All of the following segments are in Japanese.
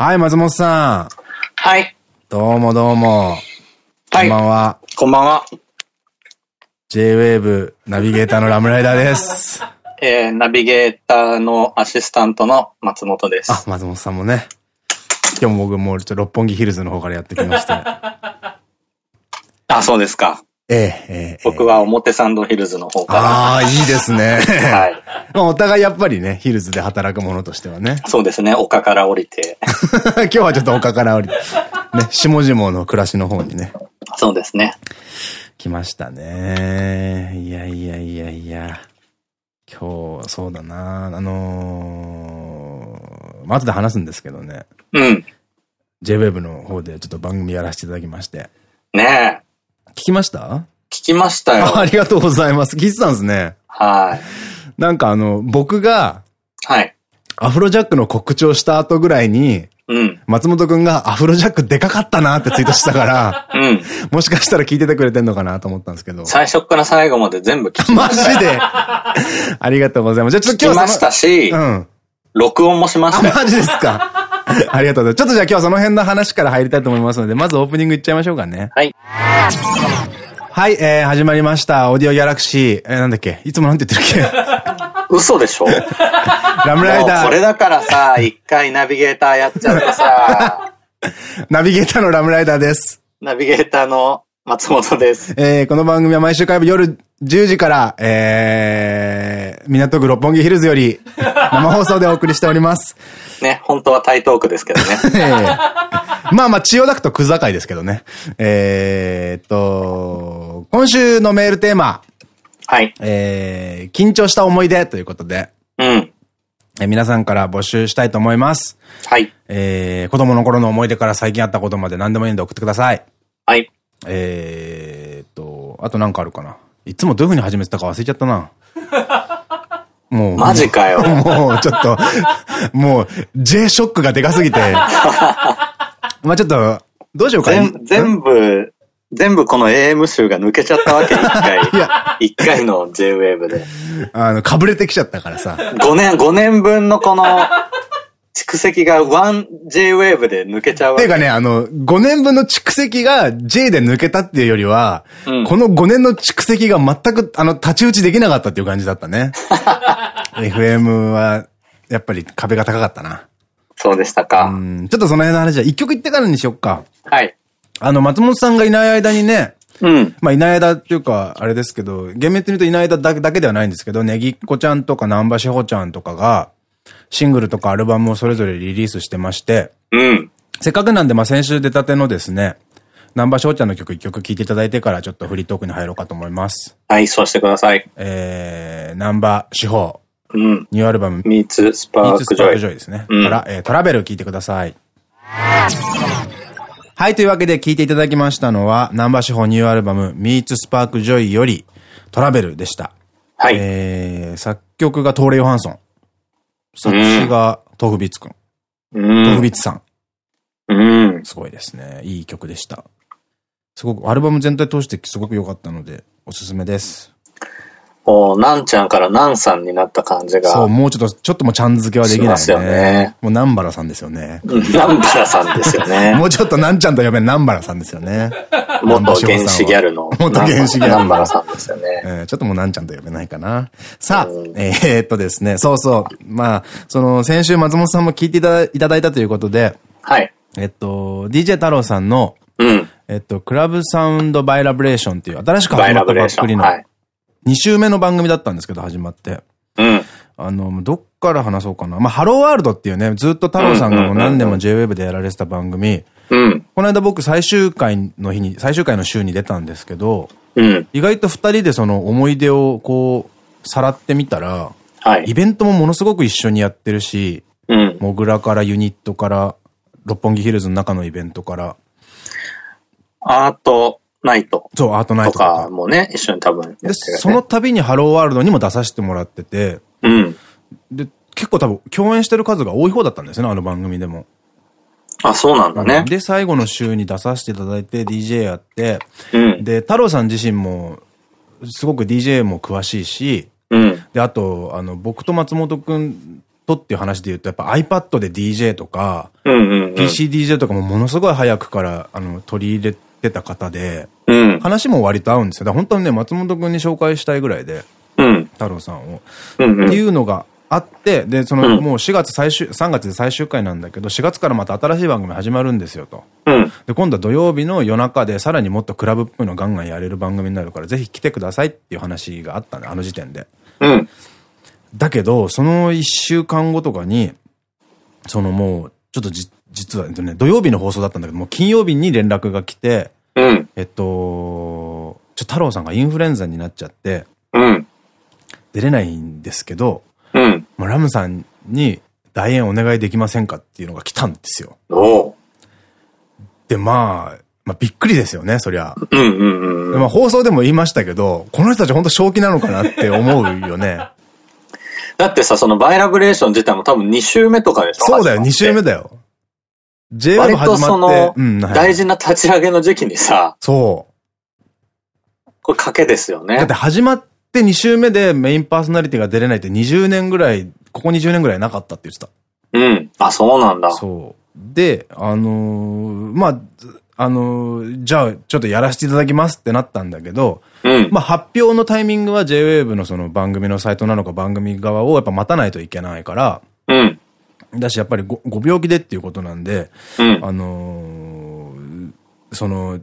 はい、松本さん。はい。どうもどうも。はい。こんばんは。こんばんは。J-Wave ナビゲーターのラムライダーです。えー、ナビゲーターのアシスタントの松本です。あ、松本さんもね。今日も僕もうちょっと六本木ヒルズの方からやってきまして。あ、そうですか。ええ、ええ。僕は表参道ヒルズの方かああ、いいですね。ら。はい。まあお互いやっぱりね、ヒルズで働く者としてはね。そうですね。丘から降りて。今日はちょっと丘から降りて、ね、下々の暮らしの方にね、そうですね。来ましたね。いやいやいやいや。今日、そうだな。あのー、まあ後で話すんですけどね。うん。J-Wave の方でちょっと番組やらせていただきまして。ねえ。聞きました？聞きましたよ。あ ありがとうございます。聞いてたんですね。はい。なんかあの、僕がはい。アフロジャックの告知をした後ぐらいに、うん。松本くんがアフロジャックでかかったなってツイートしたから、うん。もしかしたら聞いててくれてんのかなと思ったんですけど。最初から最後まで全部聞きマました。ジで？ありがとうございます。じゃあちょっと今日聞きましたし、うん。録音もしまあ、したよ。マジですか？ありがとうございます。ちょっとじゃあ今日はその辺の話から入りたいと思いますので、まずオープニングいっちゃいましょうかね。はい。はい、えー、始まりました。オーディオギャラクシー。えー、なんだっけ？いつもなんて言ってるっ嘘でしょけ ラムライダー、これだからさ、一回ナビゲーターやっちゃってさ、ナビゲーターのラムライダーです。ナビゲーターの松本です。えー、この番組は毎週火曜日夜10時から、えー、港区六本木ヒルズより 生放送でお送りしております。ね、本当は台東区ですけどね。えーまあまあ、千代田区と区境ですけどね。えーっと、今週のメールテーマ、はい。えー、緊張した思い出ということで、うん。えー皆さんから募集したいと思います。はい。えー、子供の頃の思い出から最近あったことまで何でもいいんで送ってください。はい。えーっと、あとなんかあるかな。いつもどういう風に始めてたか忘れちゃったな。もう。マジかよ。もう、ちょっと、もう、J ショックがでかすぎて。まあちょっと、どうしようか全全部、全部この AM 集が抜けちゃったわけ、一回。一回の J-Wave で。あの、かぶれてきちゃったからさ。5年、5年分のこの、蓄積が 1J-Wave で抜けちゃうわけ。ていうかね、あの、5年分の蓄積が J で抜けたっていうよりは、うんこの5年の蓄積が全く、あの、太刀打ちできなかったっていう感じだったね。FM は、やっぱり壁が高かったな。そうでしたうか。ん、ちょっとその辺の話は一曲言ってからにしよっか。はい。あの、松本さんがいない間にね、うん。まあ、いない間っていうか、あれですけど、厳密に言うといない間だけだけではないんですけど、ネギっ子ちゃんとか南波志保ちゃんとかが、シングルとかアルバムをそれぞれリリースしてまして、うん。せっかくなんで、まあ、先週出たてのですね、南波翔ちゃんの曲一曲聴いていただいてからちょっとフリートークに入ろうかと思います。はい、そうしてください。えー、南波志保、うん。ニューアルバム、Meets スパ Meets ーク Spark Joy。Joy ですね。うんから、えートラベル聴いてください。はい、というわけで聴いていただきましたのは、南波志保ニューアルバム、Meets Spark Joy より、トラベルでした。はい。えー、作曲がトーレ・ヨハンソン。作詞がトフビツくん。うトフん。ビツさん。うん。すごいですね。いい曲でした。すごく、アルバム全体通してすごく良かったので、おすすめです。もう、なんちゃんからなんさんになった感じが。そう、もうちょっと、ちょっともうちゃん付けはできないね。しますよねもう南原さんですよね。南原さんですよね。もうちょっとなんちゃんと呼べ南原さんですよね。元原始ギャルの。元原始ギャルの南原さんですよね。えーちょっともうなんちゃんと呼べないかな。さあうん、えーっとですね、そうそう。まあ、その、先週松本さんも聞いていただいただいたということで、はい。えっと、DJ 太郎さんの、うん。えっと、クラブサウンドバイラブレーションっていう新しく始まった。ばっくりのはい。2週目の番組だったんですけど、始まって。うん。あの、どっから話そうかな。まあ、ハローワールドっていうね、ずっと太郎さんがもう何年も J-Wave でやられてた番組。うん。この間僕最終回の日に、最終回の週に出たんですけど、うん。意外と二人でその思い出をこう、さらってみたら、はい。イベントもものすごく一緒にやってるし、うん。モグラからユニットから、六本木ヒルズの中のイベントから、アートナイトそう、アートナイとトとか。かもね、一緒に多分やってで、その度にハローワールドにも出させてもらってて、うん。で、結構多分共演してる数が多い方だったんですね、あの番組でも。あ、そうなんだね。で、最後の週に出させていただいて DJ やって、うん。で、太郎さん自身も、すごく DJ も詳しいし、うん。で、あと、あの、僕と松本くんとっていう話で言うと、やっぱ iPad で DJ とか、うんうんうん。PCDJ とかもものすごい早くから、あの、取り入れてた方で、うん。話も割と合うんですよ。本当にね、松本くんに紹介したいぐらいで、うん。太郎さんを。うん。っていうのがあって、で、その、うんもう4月最終、3月で最終回なんだけど、4月からまた新しい番組始まるんですよと。うん。で、今度は土曜日の夜中で、さらにもっとクラブっぽいのガンガンやれる番組になるから、ぜひ来てくださいっていう話があったね、あの時点で。うん。だけど、その1週間後とかに、そのもう、ちょっとじ、実は、えっとね、土曜日の放送だったんだけど、もう金曜日に連絡が来て、うん。えっと、ちょ、太郎さんがインフルエンザになっちゃって、うん。出れないんですけど、うん。もうラムさんに代演お願いできませんかっていうのが来たんですよ。で、まあ、まあびっくりですよね、そりゃ。うんうんうん。でまあ放送でも言いましたけど、この人たち本当正気なのかなって思うよね。だってさ、そのバイラブレーション自体も多分2週目とかでしょ？そうだよ、2週目だ。だよ。J-Web 割と始まってその、、大事な立ち上げの時期にさ、そう。これ賭けですよねだって。始まって2週目でメインパーソナリティが出れないって20年ぐらい、ここ20年ぐらいなかったって言ってた。うん。あ、そうなんだ。そう。で、あのーまあ、ずあのーじゃあ、ちょっとやらせていただきますってなったんだけど、うん。まあ、発表のタイミングは JWAVE のその番組のサイトなのか番組側をやっぱ待たないといけないから、うん。だしやっぱりごご病気でっていうことなんで、うん。あのーその、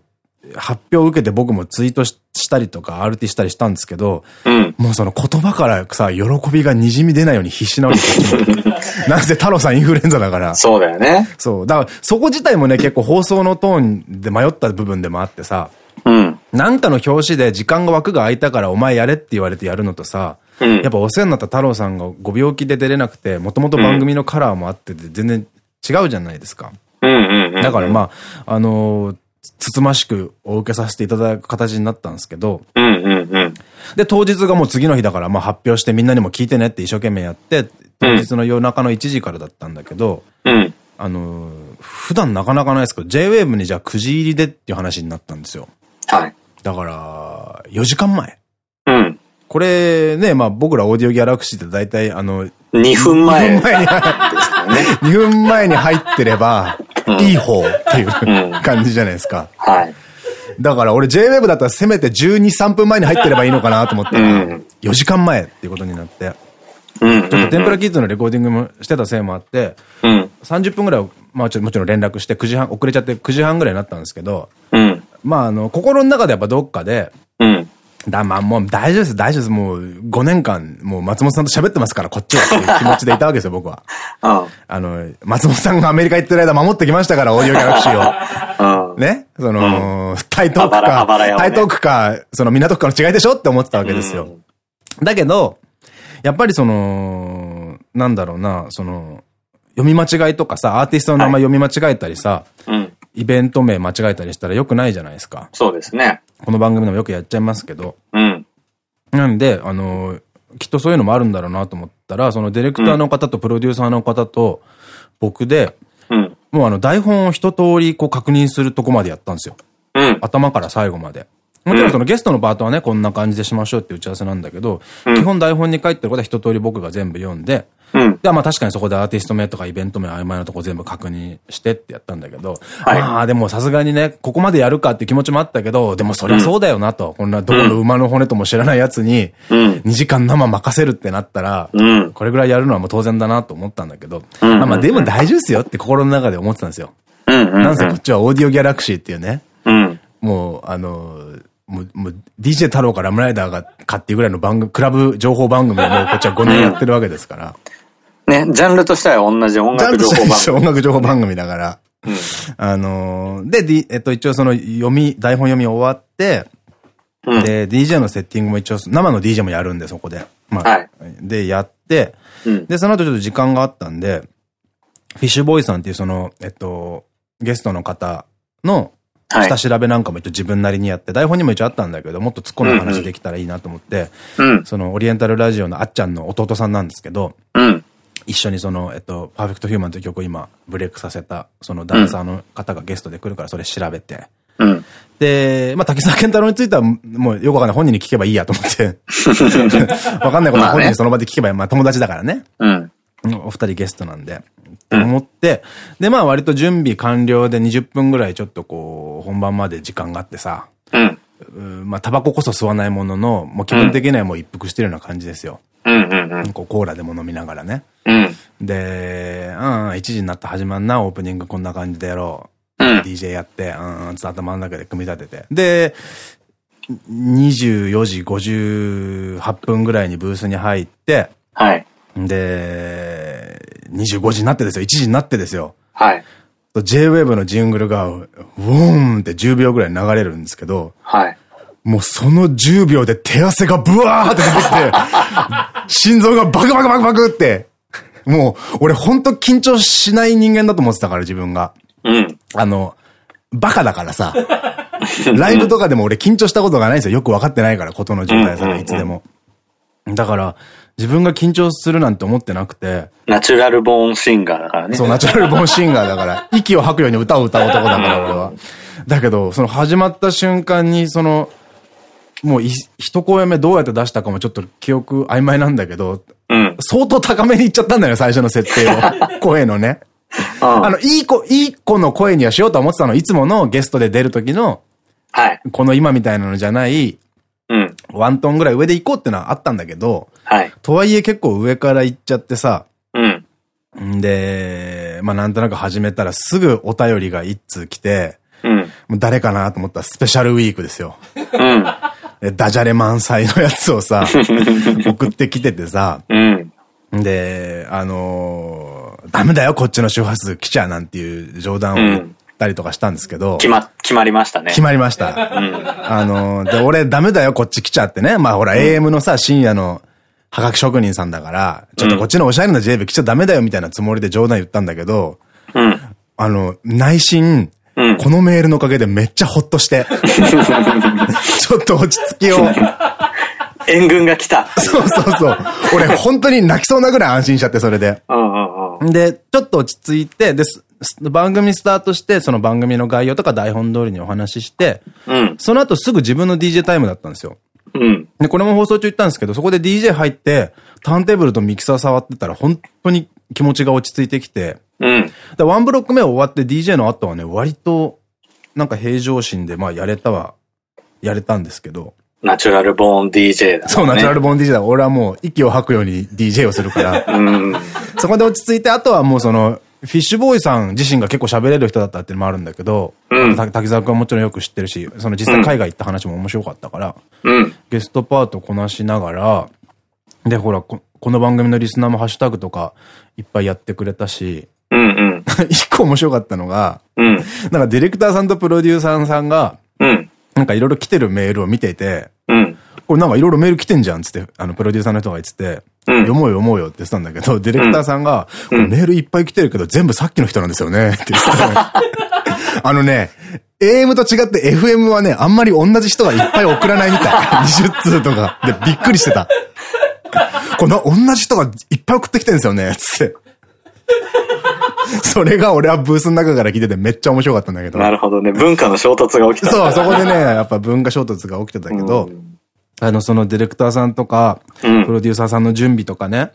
発表を受けて僕もツイートししたりとか RT したりしたんですけど、うん。もうその言葉からさ、喜びが滲み出ないように必死なわけですよ。なんせ太郎さんインフルエンザだから。そうだよね。そう。だから、そこ自体もね、結構放送のトーンで迷った部分でもあってさ、うん。なんかの表紙で時間が枠が空いたからお前やれって言われてやるのとさ、うんやっぱお世話になった太郎さんがご病気で出れなくて、もともと番組のカラーもあってて全然違うじゃないですか。だからまあ、あのーつつましくお受けさせていただく形になったんですけど。で、当日がもう次の日だから、まあ発表してみんなにも聞いてねって一生懸命やって、当日の夜中の1時からだったんだけど、うん。あのー普段なかなかないですけど、JWAVE にじゃあ9時入りでっていう話になったんですよ。はい。だから、4時間前。うん。これね、まあ僕らオーディオギャラクシーって大体あの、2分前2分前に、ですからね。2分前に入ってれば、うんいい方っていううん感じじゃないですか。はい。だから俺 JWEB だったらせめて12、3分前に入ってればいいのかなと思ったら、うん4時間前っていうことになって、うん。ちょっと天ぷらキッズのレコーディングもしてたせいもあって、うん。30分ぐらい、まあちょもちろん連絡して9時半、遅れちゃって9時半ぐらいになったんですけど、うん。まああの、心の中でやっぱどっかで、うん。だ、まあもう大丈夫です、大丈夫です。もう5年間、もう松本さんと喋ってますから、こっちはっていう気持ちでいたわけですよ、僕は。うん。あの、松本さんがアメリカ行ってる間守ってきましたから、オーディオギャラクシーを。うん。ね？その、台東区か、台東区か、その港区かの違いでしょ？って思ってたわけですよ。だけど、やっぱりその、なんだろうな、その、読み間違いとかさ、アーティストの名前読み間違えたりさ、うん。イベント名間違えたりしたら良くないじゃないですか。そうですね。この番組でもよくやっちゃいますけど。うん。なんで、あの、きっとそういうのもあるんだろうなと思ったら、そのディレクターの方とプロデューサーの方と僕で、うん。もうあの台本を一通りこう確認するとこまでやったんですよ。うん。頭から最後まで。もちろんそのゲストのパートはね、こんな感じでしましょうって打ち合わせなんだけど、うん基本台本に書いてることは一通り僕が全部読んで、うん。で、まあ確かにそこでアーティスト名とかイベント名曖昧なとこ全部確認してってやったんだけど、はいまあでもさすがにね、ここまでやるかって気持ちもあったけど、でもそりゃそうだよなと、こんなどこの馬の骨とも知らないやつに、うん。2時間生任せるってなったら、うん。これぐらいやるのはもう当然だなと思ったんだけど、うんまあまあでも大丈夫ですよって心の中で思ってたんですよ。うん。うん。なんせこっちはオーディオギャラクシーっていうね、うん。もう、あの、もう、もう、DJ 太郎かラムライダーがかっていうぐらいの番組、クラブ情報番組をもうこっちは5年やってるわけですから。ね、ジャンルとしては同じ音楽情報番 音楽情報番組だから。組。あのーで、えっと、一応その読み、台本読み終わって、うん。うん。で、DJ のセッティングも一応、生の DJ もやるんで、そこで。まあ、はいで、やって、うん。で、その後ちょっと時間があったんで、フィッシュボーイさんっていうその、えっと、ゲストの方のはい下。調べなんかも一応自分なりにやって、台本にも一応あったんだけど、もっと突っ込んだ話できたらいいなと思って、うん。そのオリエンタルラジオのあっちゃんの弟さんなんですけど、うん。一緒にその、えっと、パーフェクトヒューマンという曲を今、ブレイクさせた、そのダンサーの方がゲストで来るから、それ調べて。うん。で、まあ、滝沢健太郎については、もうよくわかんない。本人に聞けばいいやと思って。わかんないことは本人にその場で聞けばいい。まあ、友達だからね。うん。お二人ゲストなんで。と思って、で、まあ割と準備完了で20分ぐらいちょっとこう、本番まで時間があってさ、うん。うんまあタバコこそ吸わないものの、もう気分的にはもう一服してるような感じですよ。うんうんうん。こうコーラでも飲みながらね。うん。で、うん、1時になって始まんな、オープニングこんな感じでやろう。うん。DJ やって、うん、つ頭の中で組み立てて。で、24時58分ぐらいにブースに入って、はい。で、25時になってですよ。1時になってですよ。はい。J-Wave のジングルが、ウォーンって10秒ぐらい流れるんですけど、はい。もうその10秒で手汗がブワーって出てきて、心臓がバクバクバクバクって、もう俺ほんと緊張しない人間だと思ってたから自分が。うん。あの、バカだからさ、ライブとかでも俺緊張したことがないんですよ。よく分かってないから、ことの状態さ、いつでも。だから、自分が緊張するなんて思ってなくて、ナチュラルボーンシンガーだからね。そう、ナチュラルボーンシンガーだから、息を吐くように歌を歌う男だから、俺は。だけど、その始まった瞬間に、その、もうい一声目どうやって出したかもちょっと記憶曖昧なんだけど、うん。相当高めにいっちゃったんだよ、最初の設定を。声のね。うん。あの、いい子、いい子の声にはしようとは思ってたの。いつものゲストで出る時の、はい。この今みたいなのじゃない、うん。ワントンぐらい上で行こうってのはあったんだけど、はい。とはいえ結構上から行っちゃってさ、うん。んで、まあなんとなく始めたらすぐお便りが一通来て、うん。もう誰かなと思ったらスペシャルウィークですよ。うん。でダジャレ満載のやつをさ、送ってきててさ、うん。で、あのーダメだよ、こっちの周波数来ちゃなんていう冗談を言ったりとかしたんですけど、決ま、決まりましたね。決まりました。あのーで、俺ダメだよ、こっち来ちゃってね。まあほら、AM のさ、深夜のはがき職人さんだから、ちょっとこっちのおしゃれな JB 来ちゃダメだよ、みたいなつもりで冗談言ったんだけど、うん。あの、内心、うんこのメールのおかげでめっちゃほっとして、ちょっと落ち着きを、援軍が来た。そうそうそう。俺本当に泣きそうなぐらい安心しちゃって、それで。で、ちょっと落ち着いて、で、す番組スタートして、その番組の概要とか台本通りにお話しして、うん。その後すぐ自分の DJ タイムだったんですよ。うん。で、これも放送中言ったんですけど、そこで DJ 入って、ターンテーブルとミキサー触ってたら、本当に気持ちが落ち着いてきて、うん。でワンブロック目終わって DJ の後はね、割と、なんか平常心で、まあやれたは、やれたんですけど、ナチュラルボーン DJ だ、ね。そう、ナチュラルボーン DJ だ。俺はもう息を吐くように DJ をするから、うん。そこで落ち着いて、あとはもうその、フィッシュボーイさん自身が結構喋れる人だったっていうのもあるんだけど、うんた滝沢くんはもちろんよく知ってるし、その実際海外行った話も面白かったから、うん。ゲストパートこなしながら、で、ほらこ、この番組のリスナーもハッシュタグとかいっぱいやってくれたし、うんうん。一個面白かったのが、うん。なんかディレクターさんとプロデューサーさんが、うん。なんかいろいろ来てるメールを見ていて、うん。これなんかいろいろメール来てんじゃんっつって、あの、プロデューサーの人が言ってて、うん読もうよ読もうよって言ってたんだけど、ディレクターさんが、これメールいっぱい来てるけど、全部さっきの人なんですよね、って言ってた。あのね、AM と違って FM はね、あんまり同じ人がいっぱい送らないみたい。20通とか。で、びっくりしてた。この同じ人がいっぱい送ってきてるんですよね、つって。それが俺はブースの中から聞いててめっちゃ面白かったんだけど。なるほどね。文化の衝突が起きた。そう、そこでね、やっぱ文化衝突が起きてたけど、うんあの、そのディレクターさんとか、うんプロデューサーさんの準備とかね、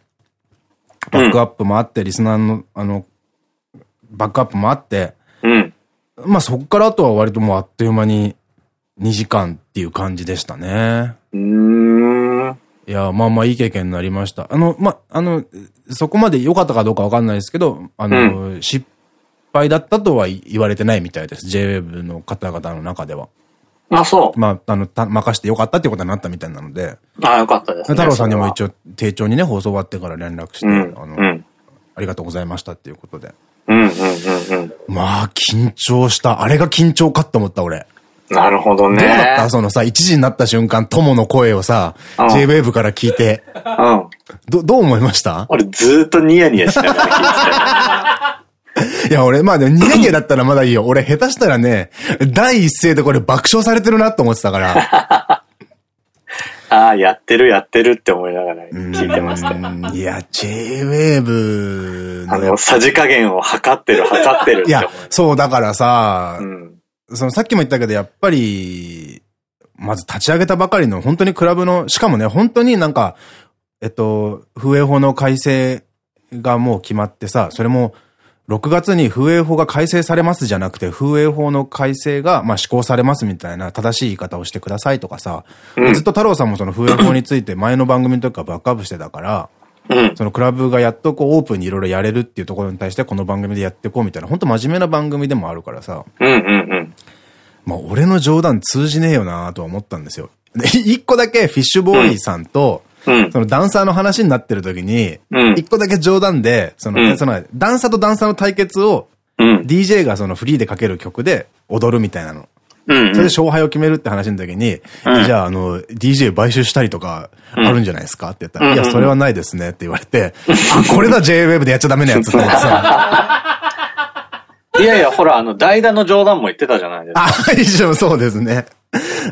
バックアップもあって、リスナーの、あの、バックアップもあって、うん。まあそっからあとは割ともうあっという間に2時間っていう感じでしたね。うーん。いや、まあまあいい経験になりました。あの、まあ、あの、そこまで良かったかどうかわかんないですけど、あの、失敗だったとは言われてないみたいです。JWEB の方々の中では。あ、そう。まあ、あの、た任して良かったっていうことになったみたいなので、あ、よかったですね。太郎さんにも応。一応、丁重にね、放送終わってから連絡して、うん。あの、うん。ありがとうございましたっていうことで。うんうんうんうん。まあ、緊張した。あれが緊張かって思った、俺。なるほどね。どうだった？そのさ、1時になった瞬間、友の声をさ、うん JWAVE から聞いて、うん。ど、どう思いました？俺ずーっとニヤニヤしながら聞いて いや、俺、まあでも、ニヤニヤだったらまだいいよ。俺、下手したらね、第一声でこれ爆笑されてるなって思ってたから。た。ああ、やってるやってるって思いながら聞いてましたよ。うんいや、JWAVE のあの、さじ加減を測ってる測ってるっいやて思い、そう、だからさ、うん。そのさっきも言ったけど、やっぱり、まず立ち上げたばかりの本当にクラブの、しかもね、本当になんか、えっと、風営法の改正がもう決まってさ、それも、6月に風営法が改正されますじゃなくて、風営法の改正が、まあ、施行されますみたいな正しい言い方をしてくださいとかさ、うん、ずっと太郎さんもその風営法について前の番組の時からバックアップしてたから、うん、そのクラブがやっとこうオープンにいろいろやれるっていうところに対してこの番組でやっていこうみたいな、本当真面目な番組でもあるからさ。まあ俺の冗談通じねえよなとは思ったんですよ。一個だけフィッシュボーイさんと、うん、そのダンサーの話になってる時に、一個だけ冗談で、その、その、ダンサーとダンサーの対決を、DJ がそのフリーでかける曲で踊るみたいなの。それで勝敗を決めるって話の時に、じゃあ、あの、DJ 買収したりとか、あるんじゃないですかって言ったら、いや、それはないですねって言われて、あ、これだ JWave でやっちゃダメなやつってさ。いやいや、ほら、あの、代打の冗談も言ってたじゃないですか。あ、一緒そうですね。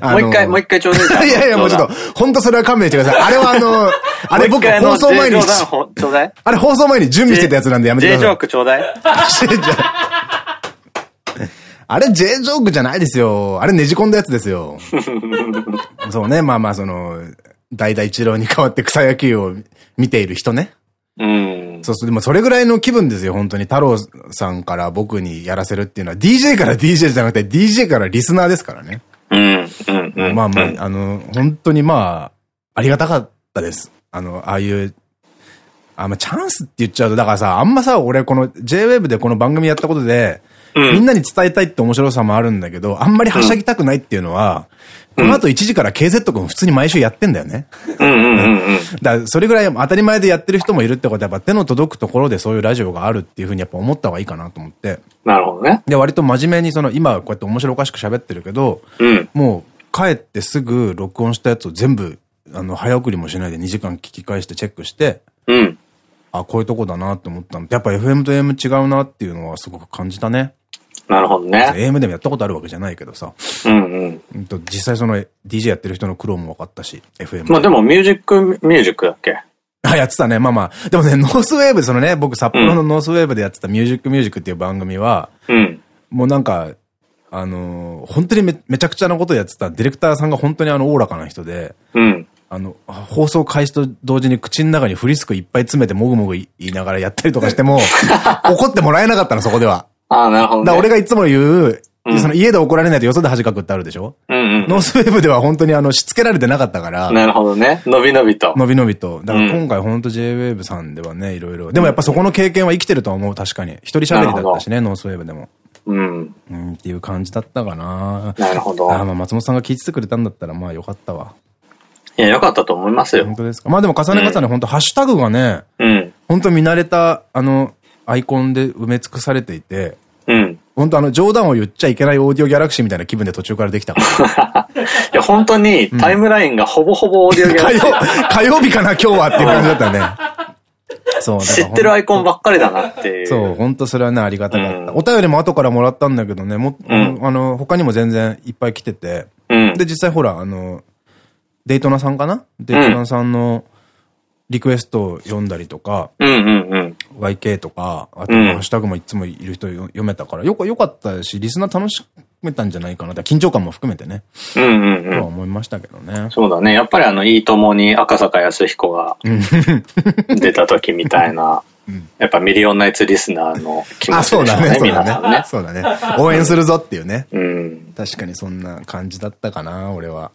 もう一回、もう一回ちょうだい。いやいや、もうちょっと、本当それは勘弁してください。あれはあの、あれ僕放送前に、あれ放送前に準備してたやつなんでやめてください。J ジョークちょうだい。あれ J ジョークじゃないですよ。あれねじ込んだやつですよ。そうね、まあまあその、代々一郎に代わって草野球を見ている人ね。うん。そうそう、でもそれぐらいの気分ですよ、本当に。太郎さんから僕にやらせるっていうのは、DJ から DJ じゃなくて、DJ からリスナーですからね。うん、うん、まあまあ、あの、本当にまあ、ありがたかったです。あの、ああいう、あ、まあ、チャンスって言っちゃうと、だからさ、あんまさ、俺この JWave でこの番組やったことで、みんなに伝えたいって面白さもあるんだけど、あんまりはしゃぎたくないっていうのは、この後1時から KZ 君普通に毎週やってんだよね。だからそれぐらい当たり前でやってる人もいるってことはやっぱ手の届くところでそういうラジオがあるっていうふうにやっぱ思った方がいいかなと思って。なるほどね。で、割と真面目にその今こうやって面白おかしく喋ってるけど、うん、もう帰ってすぐ録音したやつを全部あの早送りもしないで2時間聞き返してチェックして、うん、あ、こういうとこだなって思ったの。やっぱ FM と AM 違うなっていうのはすごく感じたね。なるほどね。AM でもやったことあるわけじゃないけどさ。うんうん。実際その DJ やってる人の苦労も分かったし、FM。まあでもミュージック、ミュージックだっけ？あ、やってたね。まあまあ。でもね、ノースウェーブ、そのね、僕札幌のノースウェーブでやってたミュージックミュージックっていう番組は、うん。もうなんか、あのー、本当にめめちゃくちゃなことやってたディレクターさんが本当にあの、おおらかな人で、うん。あの、放送開始と同時に口の中にフリスクいっぱい詰めてもぐもぐ言いながらやったりとかしても、怒ってもらえなかったの、そこでは。ああ、なるほど、ね。だ俺がいつも言う、うん、その家で怒られないとよそで恥かくってあるでしょ？うんうん。ノースウェーブでは本当にあの、しつけられてなかったから。なるほどね。のびのびと。のびのびと。だから今回本当 JWAVE さんではね、いろいろ。でもやっぱそこの経験は生きてると思う、確かに。一人喋りだったしね、ノースウェーブでも。うん。うん、っていう感じだったかな。なるほど。あまあ松本さんが聞いててくれたんだったらまあよかったわ。いや、よかったと思いますよ。本当ですか？まあでも重ね重ね、本当ハッシュタグがね、うん。本当見慣れた、あの、アイコンで埋め尽くされていて、うん。本当あの、冗談を言っちゃいけないオーディオギャラクシーみたいな気分で途中からできたから。いや、本当にタイムラインがほぼほぼオーディオギャラクシー。火曜日かな、今日はっていう感じだったね。そう。知ってるアイコンばっかりだなっていう。そう、本当それはね、ありがたかった。うん、お便りも後からもらったんだけどね、も、うん、あの、他にも全然いっぱい来てて、うん、で、実際ほら、あの、デイトナさんかな？デイトナさんのリクエストを読んだりとか、YK とか、あと、ハッシュタグもいつもいる人読めたから、よく、よかったし、リスナー楽しめたんじゃないかな。緊張感も含めてね。うんうんうん。とは思いましたけどね。そうだね。やっぱりあの、いいともに赤坂康彦が出た時みたいな。やっぱミリオンナイツリスナーの気持ちでしょうね。あ、そうだね。そうだね。そうだね。応援するぞっていうね。うん。確かにそんな感じだったかな、俺は。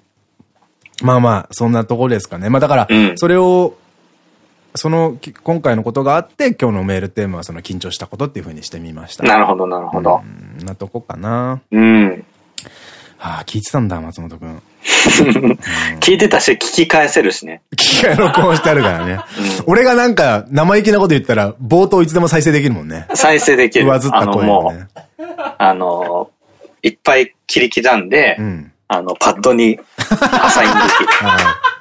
まあまあ、そんなところですかね。まあだから、それを、その、今回のことがあって、今日のメールテーマはその緊張したことっていうふうにしてみました。なるほど、なるほど。うん、なとこかな。うん。はあ、聞いてたんだ、松本く ん。聞いてたし、聞き返せるしね。聞き返録音してあるからね。うん、俺がなんか、生意気なこと言ったら、冒頭いつでも再生できるもんね。再生できる。上ずった声もね。あの、いっぱい切り刻んで、うん、あの、パッドにアサインできる。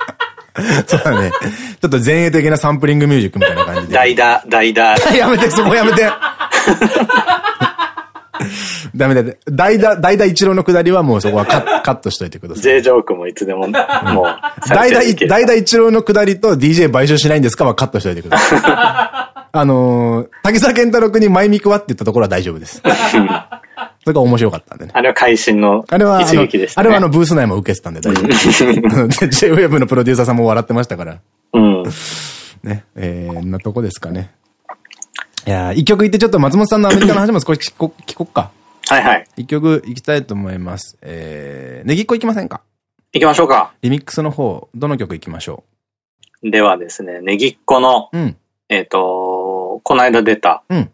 そうだね。ちょっと前衛的なサンプリングミュージックみたいな感じで。代打、代打。やめて、そこやめて。ダメだ。代打、代打一郎のくだりはもうそこはカッカットしといてください。J ジョークもいつでも、もう。代打、代打一郎のくだりと DJ 買収しないんですかはカットしといてください。あのー、滝沢健太郎君にマイミクはって言ったところは大丈夫です。それが面白かったんでね。あれは会心の一撃でした、ね、あれはあのブース内も受けてたんで大丈夫。J-Web のプロデューサーさんも笑ってましたから。うん。ね、えー、なとこですかね。いや一曲言ってちょっと松本さんのアメリカの話も少し聞こ聞こっか。はいはい。一曲行きたいと思います。えー、ネギっ子行きませんか？行きましょうか。リミックスの方、どの曲行きましょう？ではですね、ネギっ子の、うん、えっと、この間出た、うん、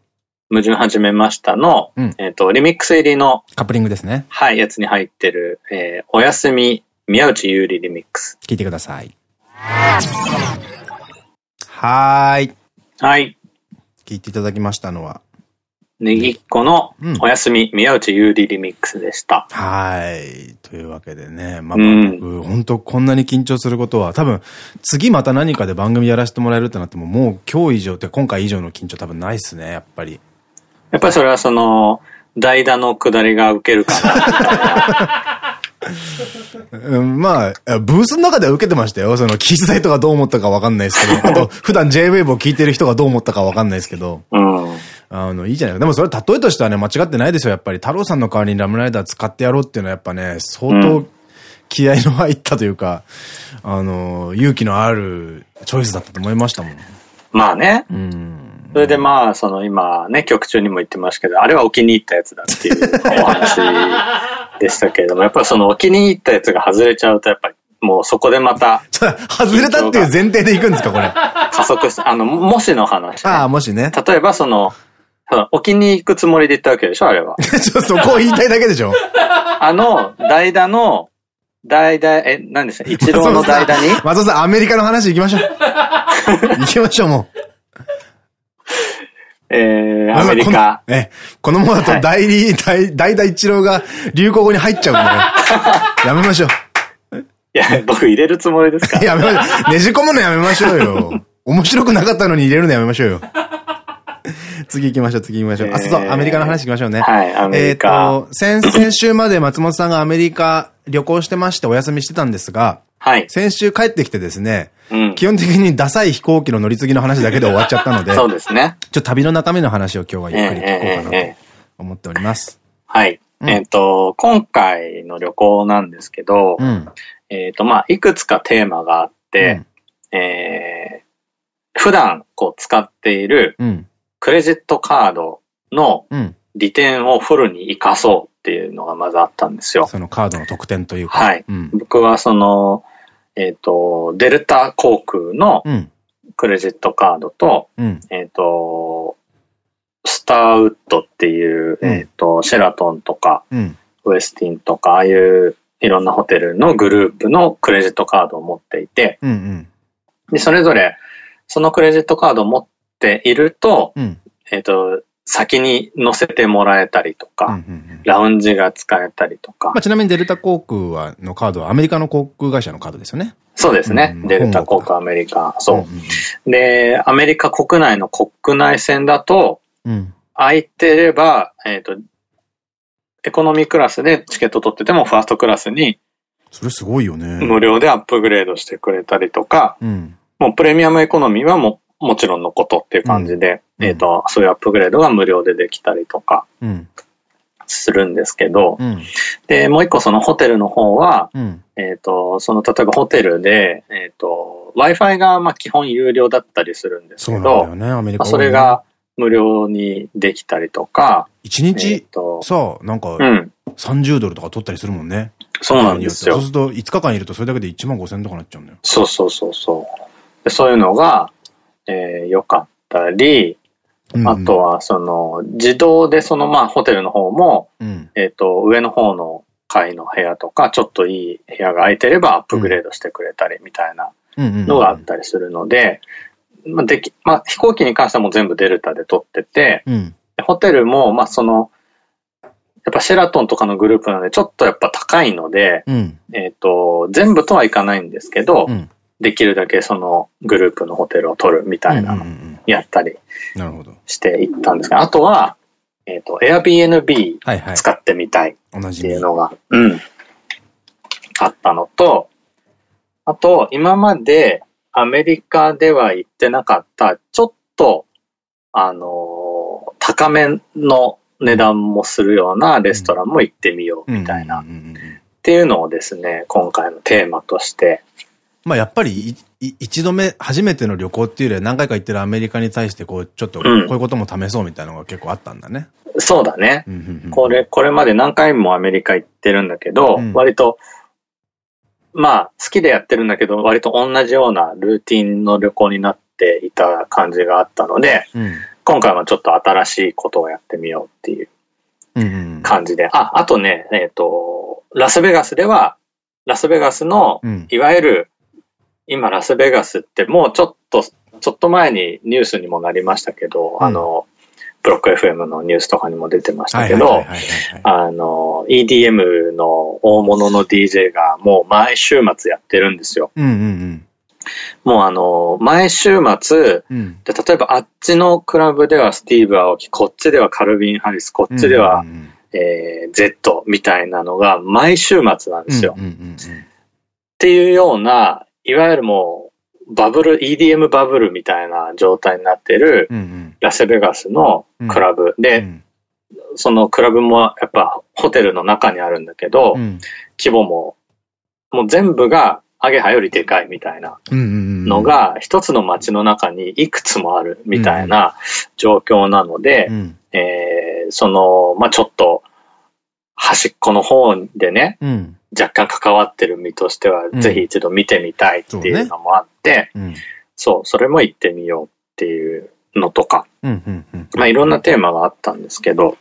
矛盾始めましたの、うん、えっと、リミックス入りの、カップリングですね。はい、やつに入ってる、えー、おやすみ、宮内優里リミックス。聞いてください。はーい。はい。聞いていただきましたのは、ネギっ子のおやすみ、宮内優里リミックスでした。はい。というわけでね、まあ、僕、本当こんなに緊張することは、多分、次また何かで番組やらせてもらえるってなっても、もう今日以上って今回以上の緊張多分ないっすね、やっぱり。やっぱりそれはその、代打の下りが受けるかな。うん、まあ、ブースの中では受けてましたよ。その、機材とかどう思ったかわかんないですけど、あと、普段 J-Wave を聞いてる人がどう思ったかわかんないですけど。うん。あの、いいじゃないでもそれ例えとしてはね、間違ってないですよ。やっぱり、太郎さんの代わりにラムライダー使ってやろうっていうのはやっぱね、相当気合の入ったというか、あの、勇気のあるチョイスだったと思いましたもん。まあね。うん。それでまあ、その今ね、曲中にも言ってましたけど、あれはお気に入ったやつだっていう お話でしたけれども、やっぱりそのお気に入ったやつが外れちゃうと、やっぱりもうそこでまた。外れたっていう前提でいくんですか、これ。加速し、あの、もしの話、ね。ああ、もしね。例えばその、置きに行くつもりで行ったわけでしょあれは。そこを言いたいだけでしょあの、代打の、代打、え、何でした一郎の代打に？松尾さん、アメリカの話行きましょう。行きましょう、もう。えー、アメリカ。え、このままだと代理、代、代打一郎が流行語に入っちゃうんだよ。やめましょう。いや、僕入れるつもりですか やめましょう。ねじ込むのやめましょうよ。面白くなかったのに入れるのやめましょうよ。次行きましょう、次行きましょう。あ、そうそう、アメリカの話行きましょうね。はい、アメリカ。えっと、先々週まで松本さんがアメリカ旅行してましてお休みしてたんですが、はい。先週帰ってきてですね、うん、基本的にダサい飛行機の乗り継ぎの話だけで終わっちゃったので、そうですね。ちょっと旅の中身の話を今日はゆっくり聞こうかなと思っております。はい。うん、えっと、今回の旅行なんですけど、うん、えっと、まあ、いくつかテーマがあって、えー、普段こう使っているクレジットカードの利点をフルに活かそうっていうのがまずあったんですよ。そのカードの特典というか。はい。僕はその、えっ、と、デルタ航空のクレジットカードと、うん、えっと、スターウッドっていう、うん、えっと、シェラトンとか、うん、ウエスティンとか、ああいういろんなホテルのグループのクレジットカードを持っていて、で、それぞれ、そのクレジットカードを持っていると、えっと、先に乗せてもらえたりとか、ラウンジが使えたりとか。まあ、ちなみにデルタ航空はのカードはアメリカの航空会社のカードですよね。そうですね。うん、デルタ航空アメリカ。そう。で、アメリカ国内の国内線だと、うん、空いてれば、えっ、ー、と、エコノミークラスでチケット取っててもファーストクラスに、それすごいよね。無料でアップグレードしてくれたりとか、うん、もうプレミアムエコノミーはももちろんのことっていう感じで、うん、えっと、そういうアップグレードが無料でできたりとか、するんですけど、うん、で、もう一個そのホテルの方は、うん、えっと、その例えばホテルで、えっ、ー、と、Wi-Fi がまあ基本有料だったりするんですけど、そ、ね、それが無料にできたりとか、1日、さあ、なんか、30ドルとか取ったりするもんね。そうなんですよ。そうすると、5日間いるとそれだけで1万5千とかなっちゃうんだよ。そうそうそうそう。そういうのが、えー、良かったり、あとは、その、自動でその、まあ、ホテルの方も、うん、えっと、上の方の階の部屋とか、ちょっといい部屋が空いてればアップグレードしてくれたりみたいなのがあったりするので、まあ、でき、まあ、飛行機に関してはもう全部デルタで取ってて、うん、ホテルも、まあ、その、やっぱシェラトンとかのグループなので、ちょっとやっぱ高いので、うん、えっと、全部とはいかないんですけど、できるだけそのグループのホテルを取るみたいなのやったりしていったんですが、あとは、えっ、ー、と、Airbnb 使ってみたいっていうのが、うん、あったのと、あと、今までアメリカでは行ってなかった、ちょっと、あのー、高めの値段もするようなレストランも行ってみようみたいな、っていうのをですね、今回のテーマとしてまあやっぱり一度目、初めての旅行っていうよりは何回か行ってるアメリカに対してこう、ちょっとこういうことも試そうみたいなのが結構あったんだね。うん、そうだね。これ、これまで何回もアメリカ行ってるんだけど、うん、割と、まあ好きでやってるんだけど、割と同じようなルーティンの旅行になっていた感じがあったので、うん、今回はちょっと新しいことをやってみようっていう感じで。あ、あとね、えっ、ー、と、ラスベガスでは、ラスベガスの、いわゆる今ラスベガスってもうちょっと、ちょっと前にニュースにもなりましたけど、うん、あの、ブロック FM のニュースとかにも出てましたけど、あの、EDM の大物の DJ がもう毎週末やってるんですよ。もうあの、毎週末、うん、で例えばあっちのクラブではスティーブ・アオキ、こっちではカルビン・ハリス、こっちでは、えー、Z みたいなのが毎週末なんですよ。っていうような、いわゆるもう、バブル、EDM バブルみたいな状態になってる、ラスベガスのクラブ。で、そのクラブもやっぱホテルの中にあるんだけど、規模も、もう全部がアゲハよりでかいみたいなのが、一つの街の中にいくつもあるみたいな状況なので、えその、まあ、ちょっと、端っこの方でね、若干関わってる身としては、ぜひ一度見てみたいっていうのもあって、そう、それも行ってみようっていうのとか、まあいろんなテーマがあったんですけど、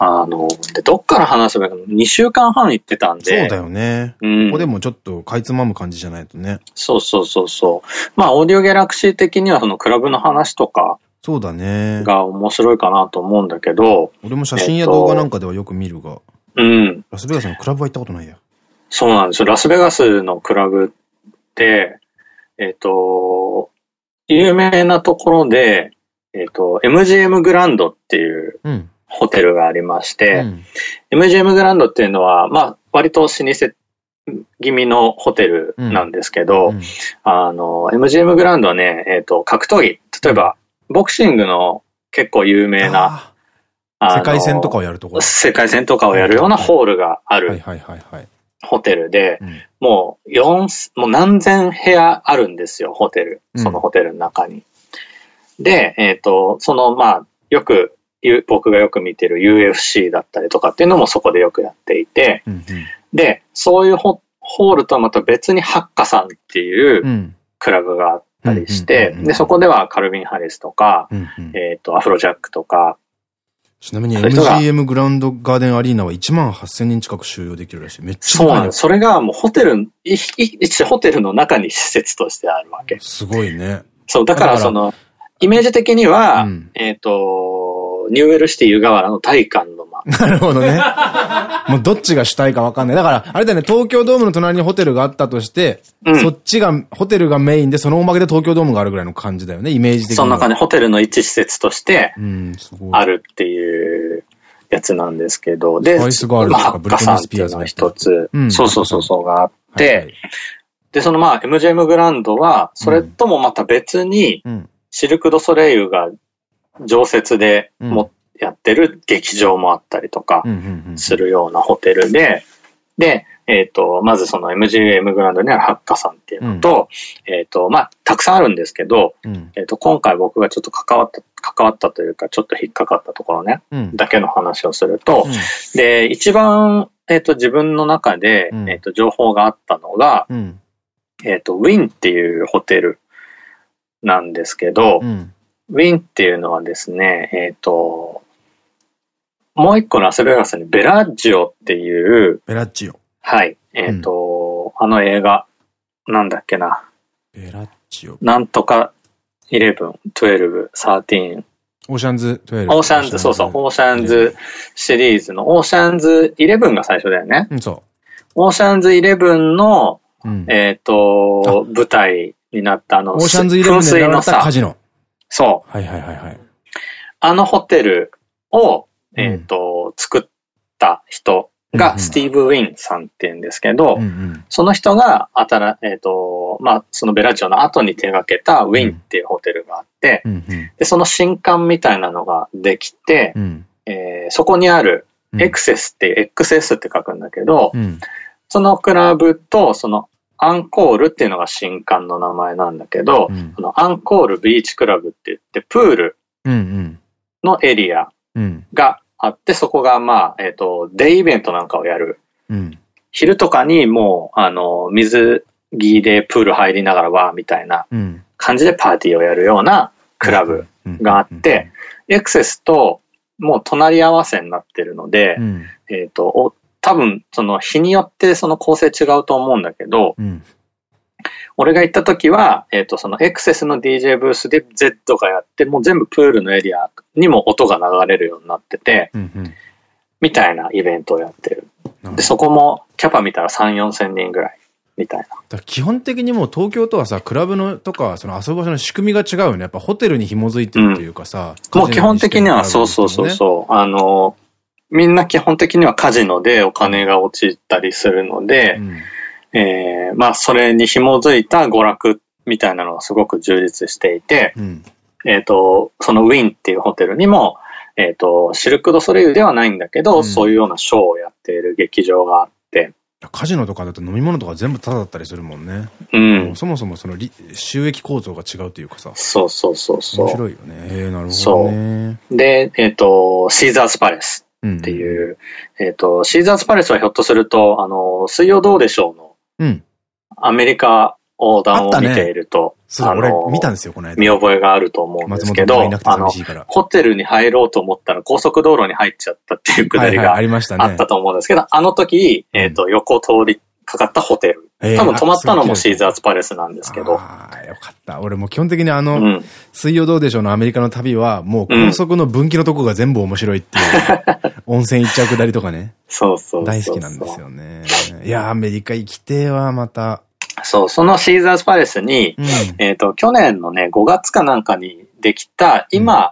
あの、で、どっから話せばいいか2週間半行ってたんで。そうだよね。うん、ここでもちょっとかいつまむ感じじゃないとね。そうそうそうそう。まあ、オーディオギャラクシー的にはそのクラブの話とか、そうだね。が面白いかなと思うんだけど。俺も写真や動画なんかではよく見るが。うん。ラスベガスのクラブは行ったことないや。そうなんですよ。ラスベガスのクラブって、えっ、ー、と、有名なところで、えっ、ー、と、MGM グランドっていうホテルがありまして、うん、MGM グランドっていうのは、まあ、割と老舗気味のホテルなんですけど、うん。うん、あの、MGM グランドはね、えっ、ー、と、格闘技、例えば、ボクシングの結構有名な、世界戦とかをやるとこ。ろ世界戦とかをやるようなホールがある。はいはいはいはい。ホテルで、うん、もう四、もう何千部屋あるんですよ、ホテル。そのホテルの中に。うん、で、えっ、ー、と、その、まあ、よく、僕がよく見てる UFC だったりとかっていうのもそこでよくやっていて、うんうん、で、そういうホホールとはまた別にハッカさんっていうクラブがあったりして、で、そこではカルビン・ハリスとか、うんうん、えっと、アフロジャックとか、ちなみに MGM グラウンドガーデンアリーナは1万8000人近く収容できるらしい。めっちゃそうなんです。それがもうホテル、一ホテルの中に施設としてあるわけ。すごいね。そう、だからその、イメージ的には、うん、えっと、ニューエルシティ湯河原の体感の間。なるほどね。もうどっちが主体かわかんない。だから、あれだよね、東京ドームの隣にホテルがあったとして、うん、そっちが、ホテルがメインで、そのおまけで東京ドームがあるぐらいの感じだよね、イメージ的に。そんな感じ、ホテルの一施設として、あるっていうやつなんですけど、で、スパイスガールブリトニースピアーズの一つ、うん、そうそうそうそうがあって、はいはい、で、そのまあ、MGM グランドは、それともまた別に、シルク・ド・ソレイユが常設でも、やってる劇場もあったりとかするようなホテルで、で、えっ、ー、と、まずその MGM グランドにあるハッカさんっていうのと、うん、えっと、まあ、たくさんあるんですけど、うん、えっと、今回僕がちょっと関わった、関わったというか、ちょっと引っかかったところね、うん、だけの話をすると、で、一番、えっ、ー、と、自分の中で、えっと、情報があったのが、えっと、ウィンっていうホテルなんですけど、ウィンっていうのはですね、えっ、と、もう一個ラスベガスにベラッジオっていう、ベラッジオ。はい。えっ、ー、と、うん、あの映画、なんだっけな。ベラッジオ。なんとか、11、12、13。オーシャンズ12。オーシャンズ、そうそう、オーシャンズシリーズの、オーシャンズ11が最初だよね。うん、そう。オーシャンズ11の、うん、えっと、舞台になったあの、オーシャンズ11でのさ、カジノ。そう。はいはいはいはい。あのホテルを、えっ、と、作った人がスティーブ・ウィンさんって言うんですけど、その人が、あたら、えっ、ー、と、まあ、そのベラジオの後に手掛けたウィンっていうホテルがあって、で、その新館みたいなのができて、うん、えー、そこにあるエクセスって、XS って書くんだけど、そのクラブと、そのアンコールっていうのが新刊の名前なんだけど、うん、のアンコールビーチクラブって言って、プールのエリアがあって、そこがまあ、えっ、ー、と、デイイベントなんかをやる。うん、昼とかにもう、あの、水着でプール入りながらわーみたいな感じでパーティーをやるようなクラブがあって、エクセスともう隣り合わせになってるので、うん、えっと、多分、その日によってその構成違うと思うんだけど、うん、俺が行った時は、えっ、ー、と、そのエクセスの DJ ブースで Z がやって、もう全部プールのエリアにも音が流れるようになってて、うんうん、みたいなイベントをやってる。で、そこもキャパ見たら3、4千人ぐらい。みたいな。基本的にもう東京とはさ、クラブのとか、その遊ぶ場所の仕組みが違うよね。やっぱホテルに紐づいてるというかさ。うん、もう基本的にはそうそうそうそう。あの、みんな基本的にはカジノでお金が落ちたりするので、うん、えー、まあそれに紐づいた娯楽みたいなのがすごく充実していて、うん、えっと、そのウィンっていうホテルにも、えっ、ー、と、シルク・ド・ソレイユではないんだけど、うん、そういうようなショーをやっている劇場があって、カジノとかだと飲み物とか全部タダだったりするもんね。うん。そもそもその収益構造が違うというかさ。そうそうそうそう。面白いよね。ええなるほど、ね、そう。で、えっ、ー、と、シーザースパレスっていう、うん、えっと、シーザースパレスはひょっとすると、あの、水曜どうでしょうの、うん。アメリカ横断を見ていると、あね、俺見たんですよ、この間。見覚えがあると思うんですけど、あの、ホテルに入ろうと思ったら高速道路に入っちゃったっていうくだりがあったと思うんですけど、あの時、えっ、と、横通りかかったホテル。多分泊まったのもシーザーズパレスなんですけど。ああ、よかった。俺も基本的にあの、うん、水曜どうでしょうのアメリカの旅は、もう高速の分岐のとこが全部面白いっていう、温泉行っちゃうくだりとかね。そうそう大好きなんですよね。いや、アメリカ行きてえわ、また。そう、そのシーザーズパレスに、うん、えっと、去年のね、5月かなんかにできた、今、うん、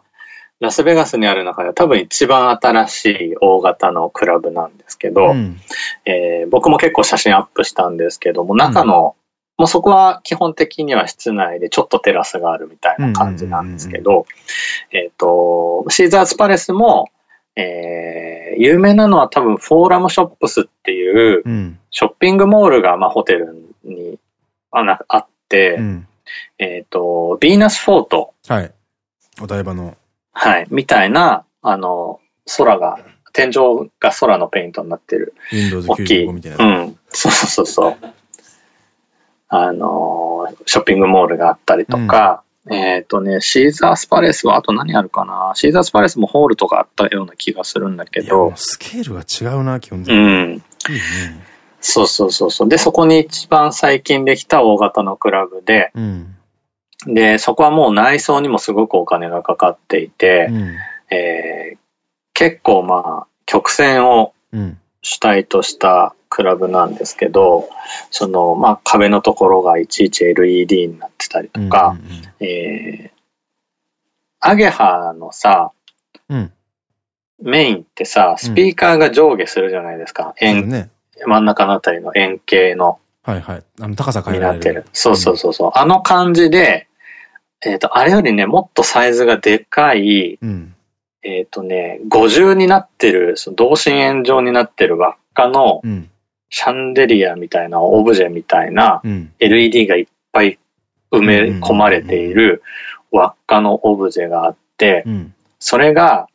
ラスベガスにある中で多分一番新しい大型のクラブなんですけど、うん、えー、僕も結構写真アップしたんですけども、中の、もうそこは基本的には室内でちょっとテラスがあるみたいな感じなんですけど、えっと、シーザーズパレスも、えー、有名なのは多分フォーラムショップスっていう、ショッピングモールがまあホテルにああって、うん、えっと、ヴィーナスフォート。はい。お台場の。はい。みたいな、あの、空が、天井が空のペイントになってる。Windows 95みたいな。うん。そうそうそう。あの、ショッピングモールがあったりとか、うん、えっとね、シーザースパレスはあと何あるかな？シーザースパレスもホールとかあったような気がするんだけど。スケールが違うな、基本的に。うん。いいね。そうそうそうそう。で、そこに一番最近できた大型のクラブで、うん、で、そこはもう内装にもすごくお金がかかっていて、うん、えー、結構まあ、曲線を主体としたクラブなんですけど、その、まあ、壁のところがいちいち LED になってたりとか、えアゲハのさ、うん、メインってさ、スピーカーが上下するじゃないですか。円、ね、真ん中のあたりの円形の。はいはい。あの高さ変えられる。になってる。そうそうそうそう。うん、あの感じで、えっ、ー、と、あれよりね、もっとサイズがでかい、うん、えっとね、五重になってる、その同心円状になってる輪っかの、シャンデリアみたいなオブジェみたいな、LED がいっぱい埋め込まれている輪っかのオブジェがあって、それが、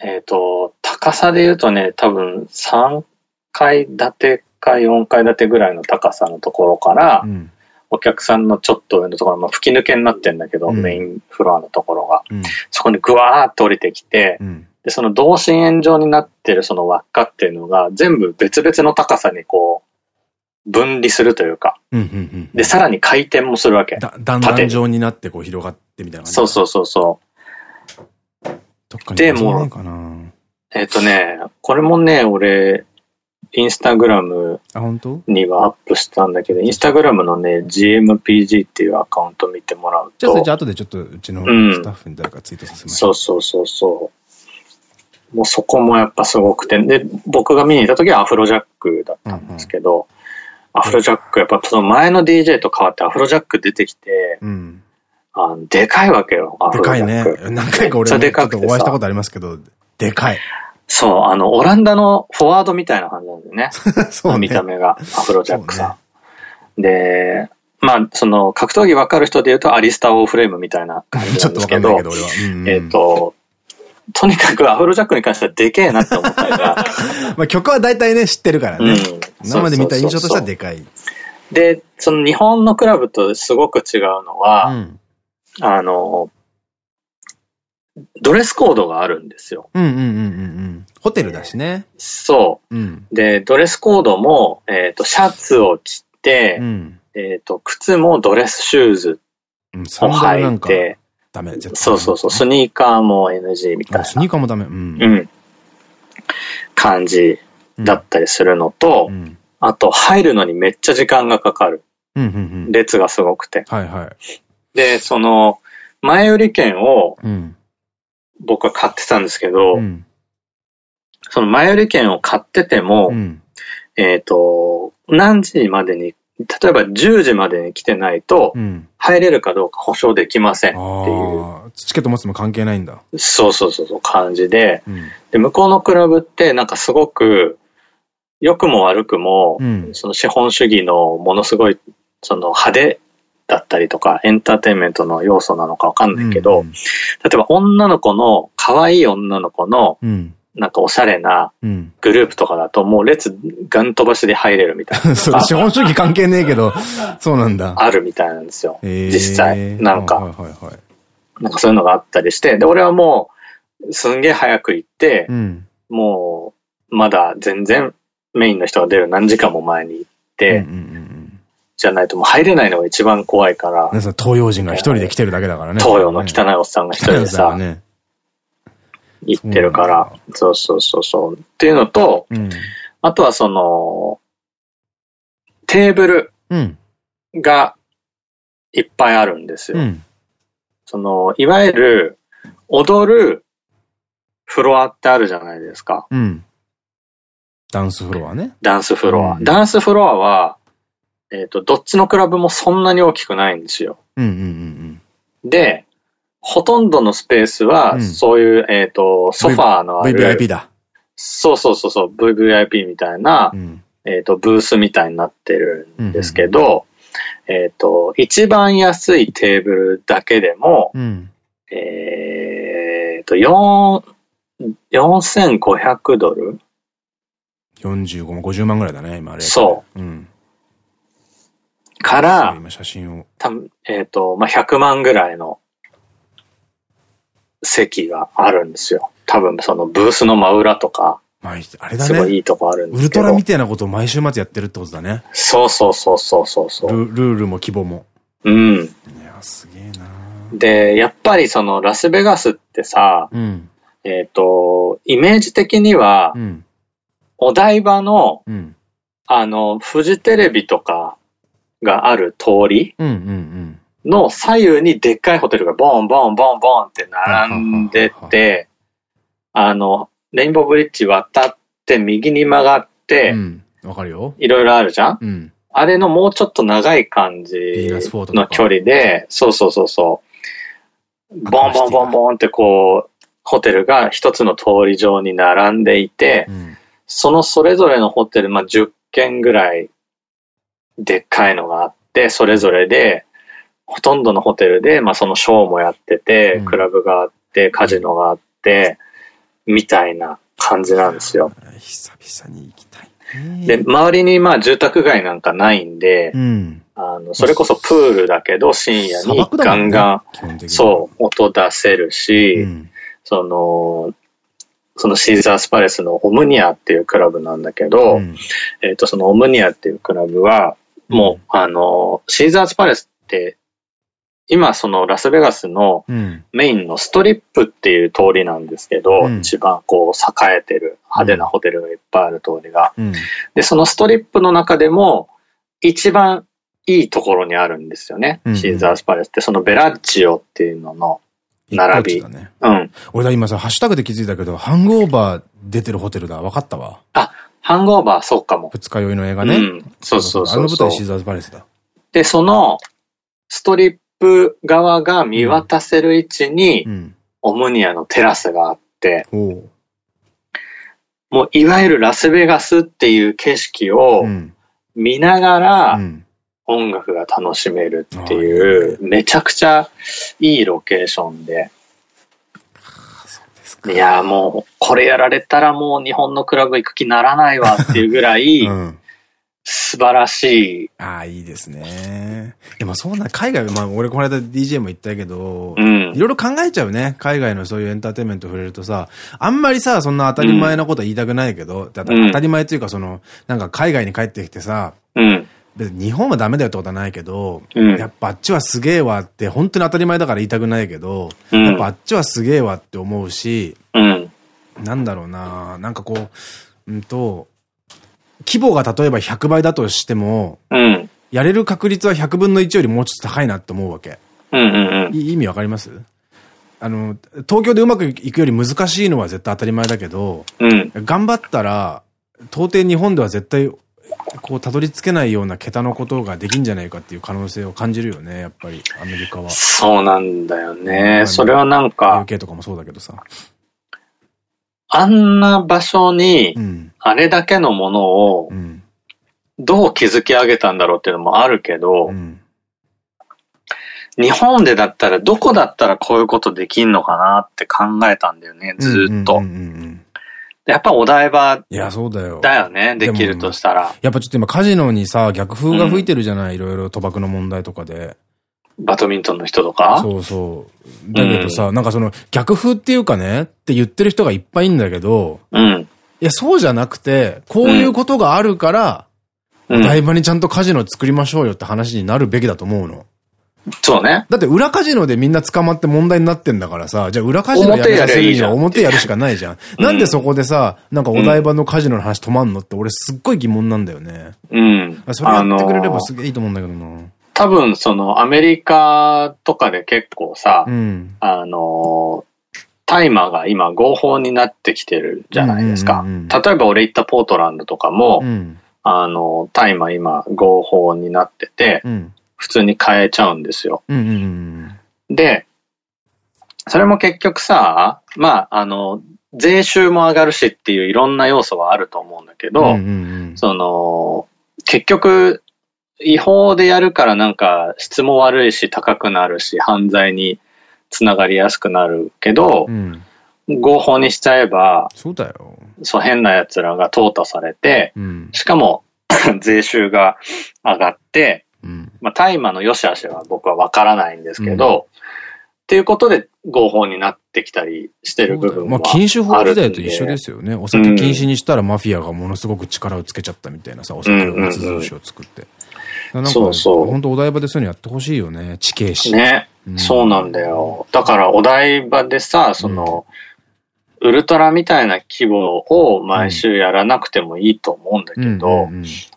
えっ、ー、と、高さで言うとね、多分3階建てか4階建てぐらいの高さのところから、うん、お客さんのちょっと上のところ、まあ、吹き抜けになってんだけど、うん、メインフロアのところが。うん、そこにぐわーっと降りてきて、で、その同心円状になってるその輪っかっていうのが、全部別々の高さにこう、分離するというか。で、さらに回転もするわけ。だ段々状になってこう広がってみたいなそうそうそうそう。で、もう、えっ、とね、これもね、俺、インスタグラムにはアップしたんだけど、インスタグラムのね、GMPG っていうアカウント見てもらうと。じゃあ、あ後でちょっとうちのスタッフに誰かツイートさせましょう、うん、そうそうそうそう。もうそこもやっぱすごくて、で、僕が見に行った時はアフロジャックだったんですけど、うんうん、アフロジャック、やっぱその前の DJ と変わってアフロジャック出てきて、うん、あでかいわけよ、アフロジャック。でかいね。何回か俺もちょっとお会いしたことありますけど、でかい。そう、あの、オランダのフォワードみたいな感じなんだよね。そう、ね、見た目が、アフロジャックさん。で、まあ、その、格闘技わかる人で言うと、アリスター・オーフレームみたいな感じなんですけど、けどえっと、とにかくアフロジャックに関してはでけえなって思ったりが。まあ曲は大体ね、知ってるからね。うん、生で見た印象としてはでかい。で、その日本のクラブとすごく違うのは、うん、あの、ドレスコードがあるんですよ。うんうんうんうん。ホテルだしね。そう。うん、で、ドレスコードも、えっ、ー、と、シャツを着て、うん、えっと、靴もドレスシューズを履いて、ダメ。そうそうそう。スニーカーも NG みたいな。スニーカーもダメ。うん。うん。感じだったりするのと、うん、あと入るのにめっちゃ時間がかかる。列がすごくて。はいはい。で、その、前売り券を、僕は買ってたんですけど、うん、その前売り券を買ってても、うん、えっと、何時までに例えば10時までに来てないと、入れるかどうか保証できませんっていう。チケット持つの関係ないんだ。そうそうそうそう、感じで、うん、で、向こうのクラブってなんかすごく、良くも悪くも、うん、その資本主義のものすごい、その派手だったりとか、エンターテインメントの要素なのかわかんないけど、うんうん、例えば女の子の、可愛い女の子の、うんなんかおしゃれなグループとかだともう列ガン飛ばしで入れるみたいな。それ資本主義関係ねえけど、そうなんだ。あるみたいなんですよ。実際。なんか。なんかそういうのがあったりして、で、俺はもう、すんげえ早く行って、うん、もう、まだ全然メインの人が出る何時間も前に行って、じゃないともう入れないのが一番怖いから。東洋人が一人で来てるだけだからね。東洋の汚いおっさんが一人でさ、ね、行ってるから、そうそうそうそう。っていうのと、うん、あとはその、テーブルがいっぱいあるんですよ。うん、その、いわゆる踊るフロアってあるじゃないですか。うん、ダンスフロアね。ダンスフロア。ダンスフロアは、えっ、ー、と、どっちのクラブもそんなに大きくないんですよ。で、ほとんどのスペースは、そういう、えっと、ソファーのある。VVIP だ。そうそうそうそう、VVIP みたいな、えっと、ブースみたいになってるんですけど、えっと、一番安いテーブルだけでも、えっと、4、4500ドル ?45 万、50万ぐらいだね、今あれ。そう。うん。から、今写真を。たえっ、と、まあ、100万ぐらいの席があるんですよ。多分そのブースの真裏とか。あれだね。すごいいいとこあるんですウルトラみたいなことを毎週末やってるってことだね。そうそうそうそうそうそうル。ルールも規模も。うん。いや、すげえなで、やっぱりそのラスベガスってさ、うん、えっと、イメージ的には、うん、お台場の、うん、あの、フジテレビとかがある通り、の左右にでっかいホテルがボンボンボンボンって並んでて、あの、レインボーブリッジ渡って右に曲がって、わ、かるよ。いろいろあるじゃん、うん、あれのもうちょっと長い感じの距離で、そうそうそうそう。ボンボンボンボンってこう、ホテルが一つの通り上に並んでいて、うん、そのそれぞれのホテル、まあ、10軒ぐらいでっかいのがあって、それぞれで、ほとんどのホテルで、まあそのショーもやってて、うん、クラブがあって、カジノがあって、みたいな感じなんですよ。久々に行きたい。で、周りにまあ住宅街なんかないんで、うん、あの、それこそプールだけど深夜にガンガン、ね、そう、音出せるし、うん、その、そのシーザースパレスのオムニアっていうクラブなんだけど、うん、えっと、そのオムニアっていうクラブは、もう、あの、シーザースパレスって今そのラスベガスのメインのストリップっていう通りなんですけど、うん、一番こう栄えてる派手なホテルがいっぱいある通りが。うん、で、そのストリップの中でも一番いいところにあるんですよね。シーザースパレスって、そのベラッジオっていうのの並び。ね、うん。俺だ今さ、ハッシュタグで気づいたけど、ハングオーバー出てるホテルだ。分かったわ。あ、ハングオーバー、そうかも。二日酔いの映画ね。うん。そうそうそうあの舞台シーザースパレスだ。で、その、ストリップ側が見渡せる位置に、オムニアのテラスがあって、もういわゆるラスベガスっていう景色を見ながら、音楽が楽しめるっていう、めちゃくちゃいいロケーションで。いや、もう、これやられたらもう日本のクラブ行く気ならないわっていうぐらい、うん素晴らしい。ああ、いいですね。でもそうな、海外、まあ俺この間 DJ も言ったけど、うん、いろいろ考えちゃうね。海外のそういうエンターテインメント触れるとさ、あんまりさ、そんな当たり前なことは言いたくないけど、うん、当たり前というかその、なんか海外に帰ってきてさ、うん、別に日本はダメだよってことはないけど、うん、やっぱあっちはすげえわって、本当に当たり前だから言いたくないけど、うん、やっぱあっちはすげえわって思うし、うん、なんだろうななんかこう、うんと、規模が例えば100倍だとしても、うん、やれる確率は100分の1よりもうちょっと高いなって思うわけ。意味わかります？あの、東京でうまくいくより難しいのは絶対当たり前だけど、うん、頑張ったら、到底日本では絶対、こう、たどり着けないような桁のことができんじゃないかっていう可能性を感じるよね、やっぱり、アメリカは。そうなんだよね。それはなんか。UK とかもそうだけどさ。あんな場所に、あれだけのものを、どう築き上げたんだろうっていうのもあるけど、日本でだったらどこだったらこういうことできんのかなって考えたんだよね、ずっと。やっぱお台場。いや、そうだよ。だよね、できるとしたら。やっぱちょっと今カジノにさ、逆風が吹いてるじゃない、いろいろ賭博の問題とかで。バドミントンの人とか？そうそう。だけどさ、うん、なんかその逆風っていうかねって言ってる人がいっぱいいんだけど、うん。いや、そうじゃなくて、こういうことがあるから、うん、台場にちゃんとカジノ作りましょうよって話になるべきだと思うの。そうね。だって裏カジノでみんな捕まって問題になってんだからさ、じゃあ裏カジノやるさせるには表やるしかないじゃん。なんでそこでさ、なんかお台場のカジノの話止まんのって俺すっごい疑問なんだよね。うん。それやってくれればすげえいいと思うんだけどな。多分そのアメリカとかで結構さ、うん、あの、大麻が今合法になってきてるじゃないですか。例えば俺行ったポートランドとかも、うん、あの、大麻今合法になってて、うん、普通に買えちゃうんですよ。で、それも結局さ、まあ、あの、税収も上がるしっていういろんな要素はあると思うんだけど、その、結局、違法でやるからなんか質も悪いし高くなるし犯罪につながりやすくなるけど、うん、合法にしちゃえば、そうだよ。そう変な奴らが淘汰されて、うん、しかも 税収が上がって、うん、まあ大麻の良し悪しは僕はわからないんですけど、っていうことで合法になってきたりしてる部分もあまあ禁酒法時代と一緒ですよね。お酒禁止にしたらマフィアがものすごく力をつけちゃったみたいなさ、お酒を密造酒を作って。なんか、そうそう。本当お台場でそういうのやってほしいよね。地形師。ね、うん。そうなんだよ。だからお台場でさ、その、うん、ウルトラみたいな規模を毎週やらなくてもいいと思うんだけど、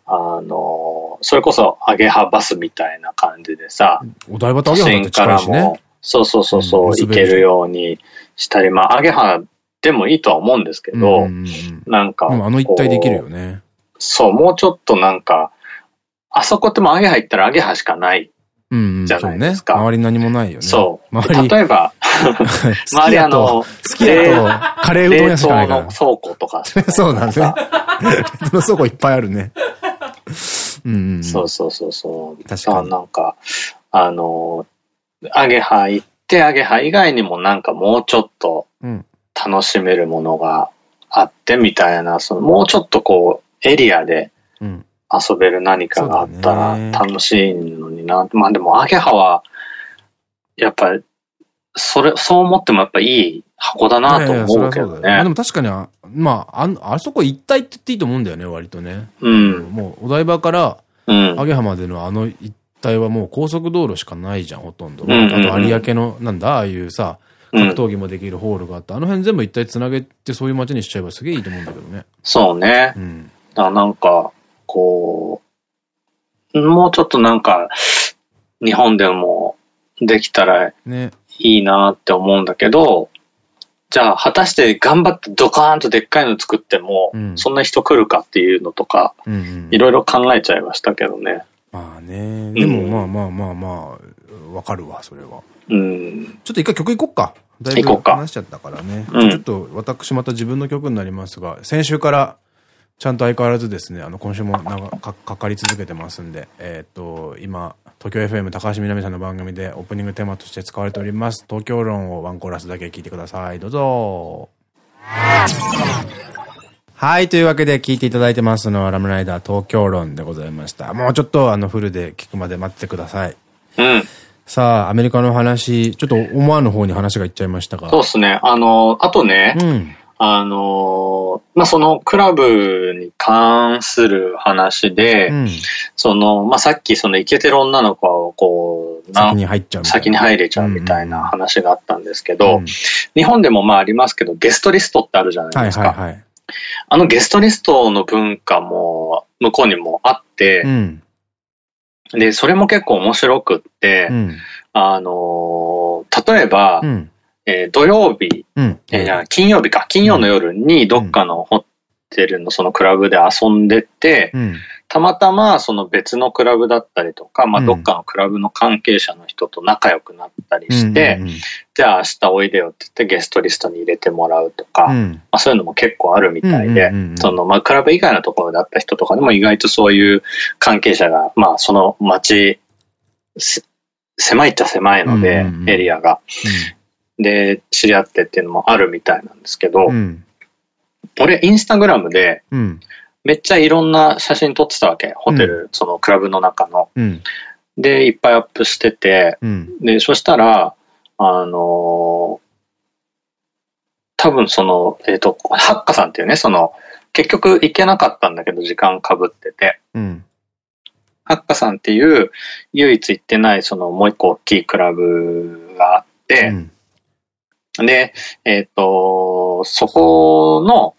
あの、それこそアゲハバスみたいな感じでさ、お台場とアゲハって近いしね。そうそうそうそう、行けるようにしたり、まあ、アゲハでもいいとは思うんですけど、なんか。あの一体できるよね。そう、もうちょっとなんか、あそこってもうアゲハ行ったらアゲハしかないじゃないですか。うんうん、ね、周り何もないよね。そう。周り例えば、周りあの、好きだと、カレーうどん屋しかないから。の倉庫とか。そうなんですね。の倉庫いっぱいあるね。うん、そうそうそうそう。確かに。なんか、あの、アゲハ行って、アゲハ以外にもなんかもうちょっと楽しめるものがあってみたいな、そのもうちょっとこう、エリアで、遊べる何かがあったら楽しいのにな。ね、まあでも、アゲハは、やっぱり、それ、そう思ってもやっぱいい箱だなと思うけどね。まあでも確かに、まあ、あ、あそこ一体って言っていいと思うんだよね、割とね。うん。もう、お台場から、アゲハまでのあの一帯はもう高速道路しかないじゃん、ほとんど。あと有明の、なんだ、ああいうさ、格闘技もできるホールがあって、あの辺全部一体つなげてそういう街にしちゃえばすげえいいと思うんだけどね。そうね。うん。あなんか、こう、もうちょっとなんか、日本でもできたらいいなって思うんだけど、ね、じゃあ果たして頑張ってドカーンとでっかいの作っても、うん、そんな人来るかっていうのとか、いろいろ考えちゃいましたけどね。まあね。でもまあまあまあまあ、わかるわ、それは。うん。ちょっと一回曲いこっか。だいぶ話しちゃったからね。ちょっと私また自分の曲になりますが、先週からちゃんと相変わらずですね、あの、今週も長かかかり続けてますんで、えっ、と、今、東京 FM 高橋みなみさんの番組でオープニングテーマとして使われております、東京論をワンコーラスだけ聞いてください。どうぞ。はい。というわけで聞いていただいてますのはラムライダー東京論でございました。もうちょっとあのフルで聞くまで待ってください。うん。さあ、アメリカの話、ちょっと思わぬ方に話がいっちゃいましたが。そうですね。あの、あとね、うん、あの、まあ、そのクラブに関する話で、うん、その、まあ、さっきそのイケてる女の子をこう、先に入っちゃう先に入れちゃうみたいな話があったんですけど、うん、日本でもまあありますけど、ゲストリストってあるじゃないですか。はいあのゲストリストの文化も向こうにもあって、うん、で、それも結構面白くって、あの、例えば、えー、土曜日、うん、えー、金曜日か、金曜の夜にどっかのホテルのそのクラブで遊んでて、うん、たまたまその別のクラブだったりとか、まあどっかのクラブの関係者の人と仲良くなったりして、じゃあ明日おいでよって言ってゲストリストに入れてもらうとか、うん、まあそういうのも結構あるみたいで、そのまあクラブ以外のところだった人とかでも意外とそういう関係者が、まあその街、狭いっちゃ狭いので、エリアが。で、知り合ってっていうのもあるみたいなんですけど、うん、俺、インスタグラムで、めっちゃいろんな写真撮ってたわけ。ホテル、うん、そのクラブの中の。うん、で、いっぱいアップしてて、で、そしたら、あのー、多分その、えっ、ー、と、ハッカさんっていうね、その、結局行けなかったんだけど、時間かぶってて。ハッカさんっていう唯一行ってないそのもう一個大きいクラブがあって、うん、で、えっ、ー、と、そこの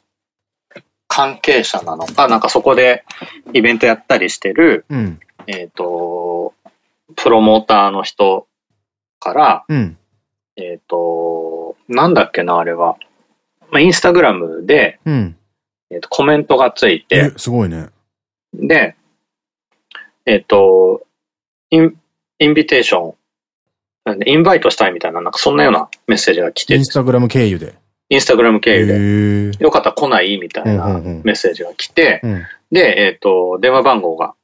関係者なのか、なんかそこでイベントやったりしてる、うん、えっと、プロモーターの人から、うん、えっと、なんだっけな、あれは。まあ、インスタグラムで、うん、えっと、コメントがついて、すごいね。で、えっ、と、イン、インビテーションインバイトしたいみたいな、なんかそんなようなメッセージが来て。インスタグラム経由で。インスタグラム経由で。よかったら来ないみたいなメッセージが来て、で、えっ、ー、と、電話番号が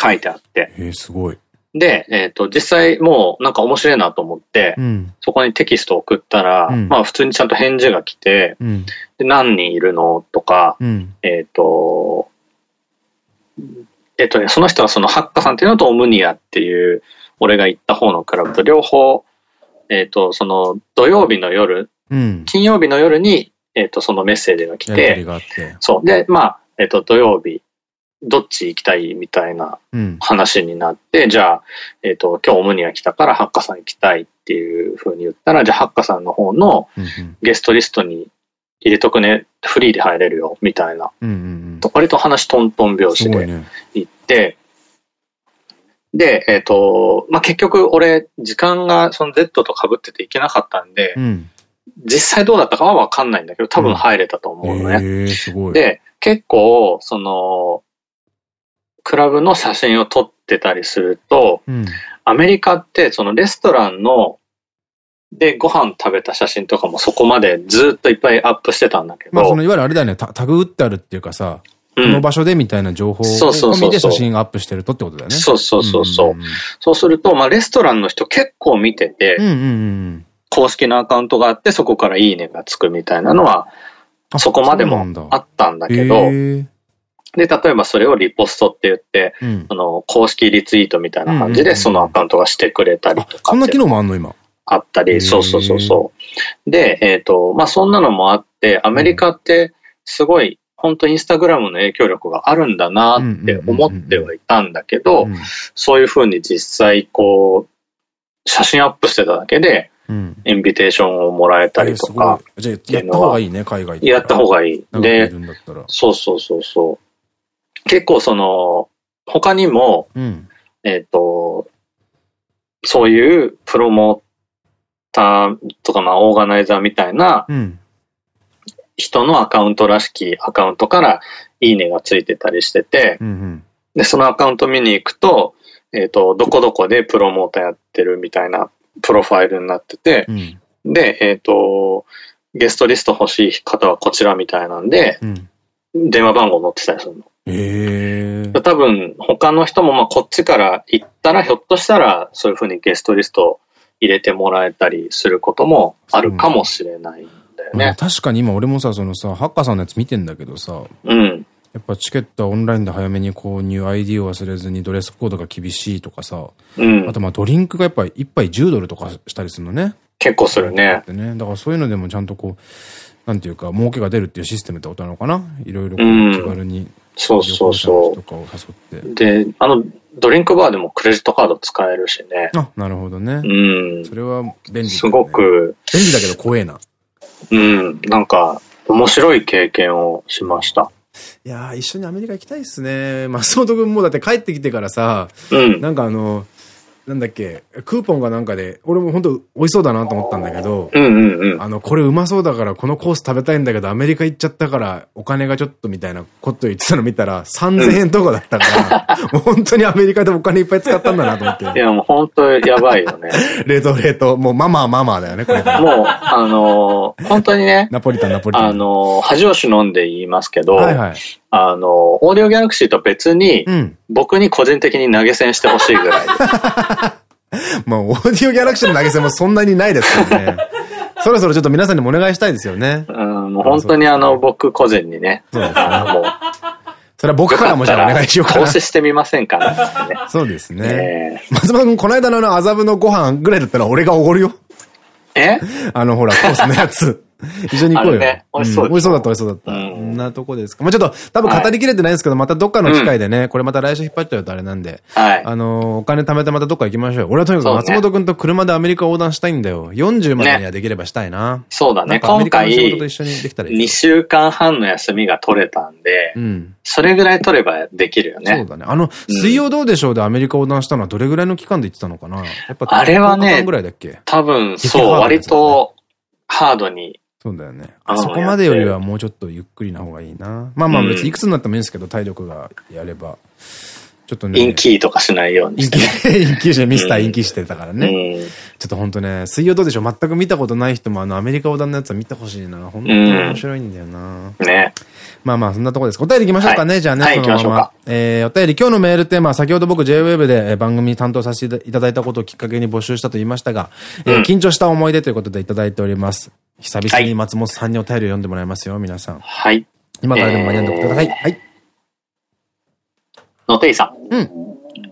書いてあって。えー、すごい。で、えっ、ー、と、実際もうなんか面白いなと思って、うん、そこにテキストを送ったら、うん、まあ普通にちゃんと返事が来て、うん、で何人いるのとか、えっと、えっとね、その人はそのハッカさんっていうのとオムニアっていう俺が行った方のクラブと両方、えっ、ー、と、その土曜日の夜、うん、金曜日の夜に、えっ、ー、と、そのメッセージが来て、そう。で、まあ、えっ、ー、と、土曜日、どっち行きたいみたいな話になって、うん、じゃあ、えっ、と、今日オムニア来たからハッカさん行きたいっていうふうに言ったら、じゃあハッカさんの方のゲストリストに入れとくね、フリーで入れるよ、みたいな。割と話トントン拍子で行って、で、えっ、ー、と、まあ、結局俺、時間がその Z と被ってていけなかったんで、うん、実際どうだったかはわかんないんだけど、多分入れたと思うのね。うん、えー、で、結構、その、クラブの写真を撮ってたりすると、うん、アメリカってそのレストランので、ご飯食べた写真とかもそこまでずっといっぱいアップしてたんだけど。まあそのいわゆるあれだよね、タグ打ってあるっていうかさ、この場所でみたいな情報を込みで写真アップしてるとってことだよね。そうそうそうそう。そうすると、まあレストランの人結構見てて、公式のアカウントがあって、そこからいいねがつくみたいなのは、そこまでもあったんだけど、で、例えばそれをリポストって言って、うん、の公式リツイートみたいな感じでそのアカウントがしてくれたりとか。そんな機能もあんの今？あったり、そうそうそうそう。で、えっ、ー、と、まあそんなのもあって、アメリカってすごい本当インスタグラムの影響力があるんだなって思ってはいたんだけど、そういうふうに実際こう、写真アップしてただけで、インビテーションをもらえたりとか。じゃあ、やった方がいいね、海外で。やった方がいい。で、そうそうそうそう。結構その、他にも、うん、えっと、そういうプロモーターとか、まあ、オーガナイザーみたいな、うん人のアカウントらしきアカウントからいいねがついてたりしてて、うんうん、で、そのアカウント見に行くと、えっ、ー、と、どこどこでプロモーターやってるみたいなプロファイルになってて、うん、で、えっ、ー、と、ゲストリスト欲しい方はこちらみたいなんで、うん、電話番号載ってたりするの。へ多分、他の人もまあこっちから行ったら、ひょっとしたらそういうふうにゲストリスト入れてもらえたりすることもあるかもしれない。んだよね。確かに今俺もさ、そのさ、ハッカーさんのやつ見てんだけどさ、うん。やっぱチケットはオンラインで早めに購入、ID を忘れずにドレスコードが厳しいとかさ、うん、あとまあドリンクがやっぱ一杯10ドルとかしたりするのね。結構するね。ね。だからそういうのでもちゃんとこう、なんていうか、儲けが出るっていうシステムってことなのかな？いろいろ気軽に。そうそうそう。とかを誘って。で、あの、ドリンクバーでもクレジットカード使えるしね。あ、なるほどね。うん。それは便利、ね、すごく。便利だけど怖えな。うん。なんか、面白い経験をしました。いやー、一緒にアメリカ行きたいっすね。松本君もだって帰ってきてからさ、うん、なんかあの、なんだっけ、クーポンがなんかで、俺も本当美味しそうだなと思ったんだけど、あの、これうまそうだからこのコース食べたいんだけど、アメリカ行っちゃったからお金がちょっとみたいなこと言ってたの見たら、3000円とかだったから、もう本当にアメリカでお金いっぱい使ったんだなと思って。いや、もう本当やばいよね。冷凍冷凍、もうママママだよね、これ。もう、あのー、本当にね。ナポリタン、ナポリタン。あのー、恥を忍んで言いますけど、はいはい。あの、オーディオギャラクシーと別に、うん、僕に個人的に投げ銭してほしいぐらいです。まあ、オーディオギャラクシーの投げ銭もそんなにないですけどね。そろそろちょっと皆さんにもお願いしたいですよね。うん、もう本当にあの、僕個人にね。そうですね。もう。それは僕からもじゃあお願いしようかな。投資してみませんかね。そうですね。松本君、この間のあの、麻布のご飯ぐらいだったら俺がおごるよ。え？あの、ほら、コースのやつ。一緒に行こうよ。ね、美味しそう、美味しそうだった、美味しそうだった。こんなとこですか。まあちょっと、多分語りきれてないですけど、またどっかの機会でね、これまた来週引っ張っちゃうとあれなんで。はい。あの、お金貯めてまたどっか行きましょうよ。俺はとにかく松本くんと車でアメリカ横断したいんだよ。40までにはできればしたいな。そうだね。今回、2週間半の休みが取れたんで、うん。それぐらい取ればできるよね。そうだね。あの、水曜どうでしょうでアメリカ横断したのはどれぐらいの期間で行ってたのかなやっぱ、あれはね、多分、そう、割と、ハードにそうだよね。あそこまでよりはもうちょっとゆっくりな方がいいな。まあまあ別にいくつになってもいいんですけど、体力がやれば。ちょっとね。インキーとかしないようにして、ね。インキー して、ミスターインキーしてたからね。ちょっと本当ね、水曜どうでしょう全く見たことない人もあのアメリカ横断のやつは見てほしいな。本当に面白いんだよな。ね。まあまあ、そんなとこです。お便り行きましょうかね、じゃあね、そのまま。えー、お便り、今日のメールテーマ、先ほど僕 JWave で番組担当させていただいたことをきっかけに募集したと言いましたが、え緊張した思い出ということでいただいております。久々に松本さんにお便りを読んでもらいますよ、皆さん。はい。今からでも間に合うんでください。はい。のていさん。うん。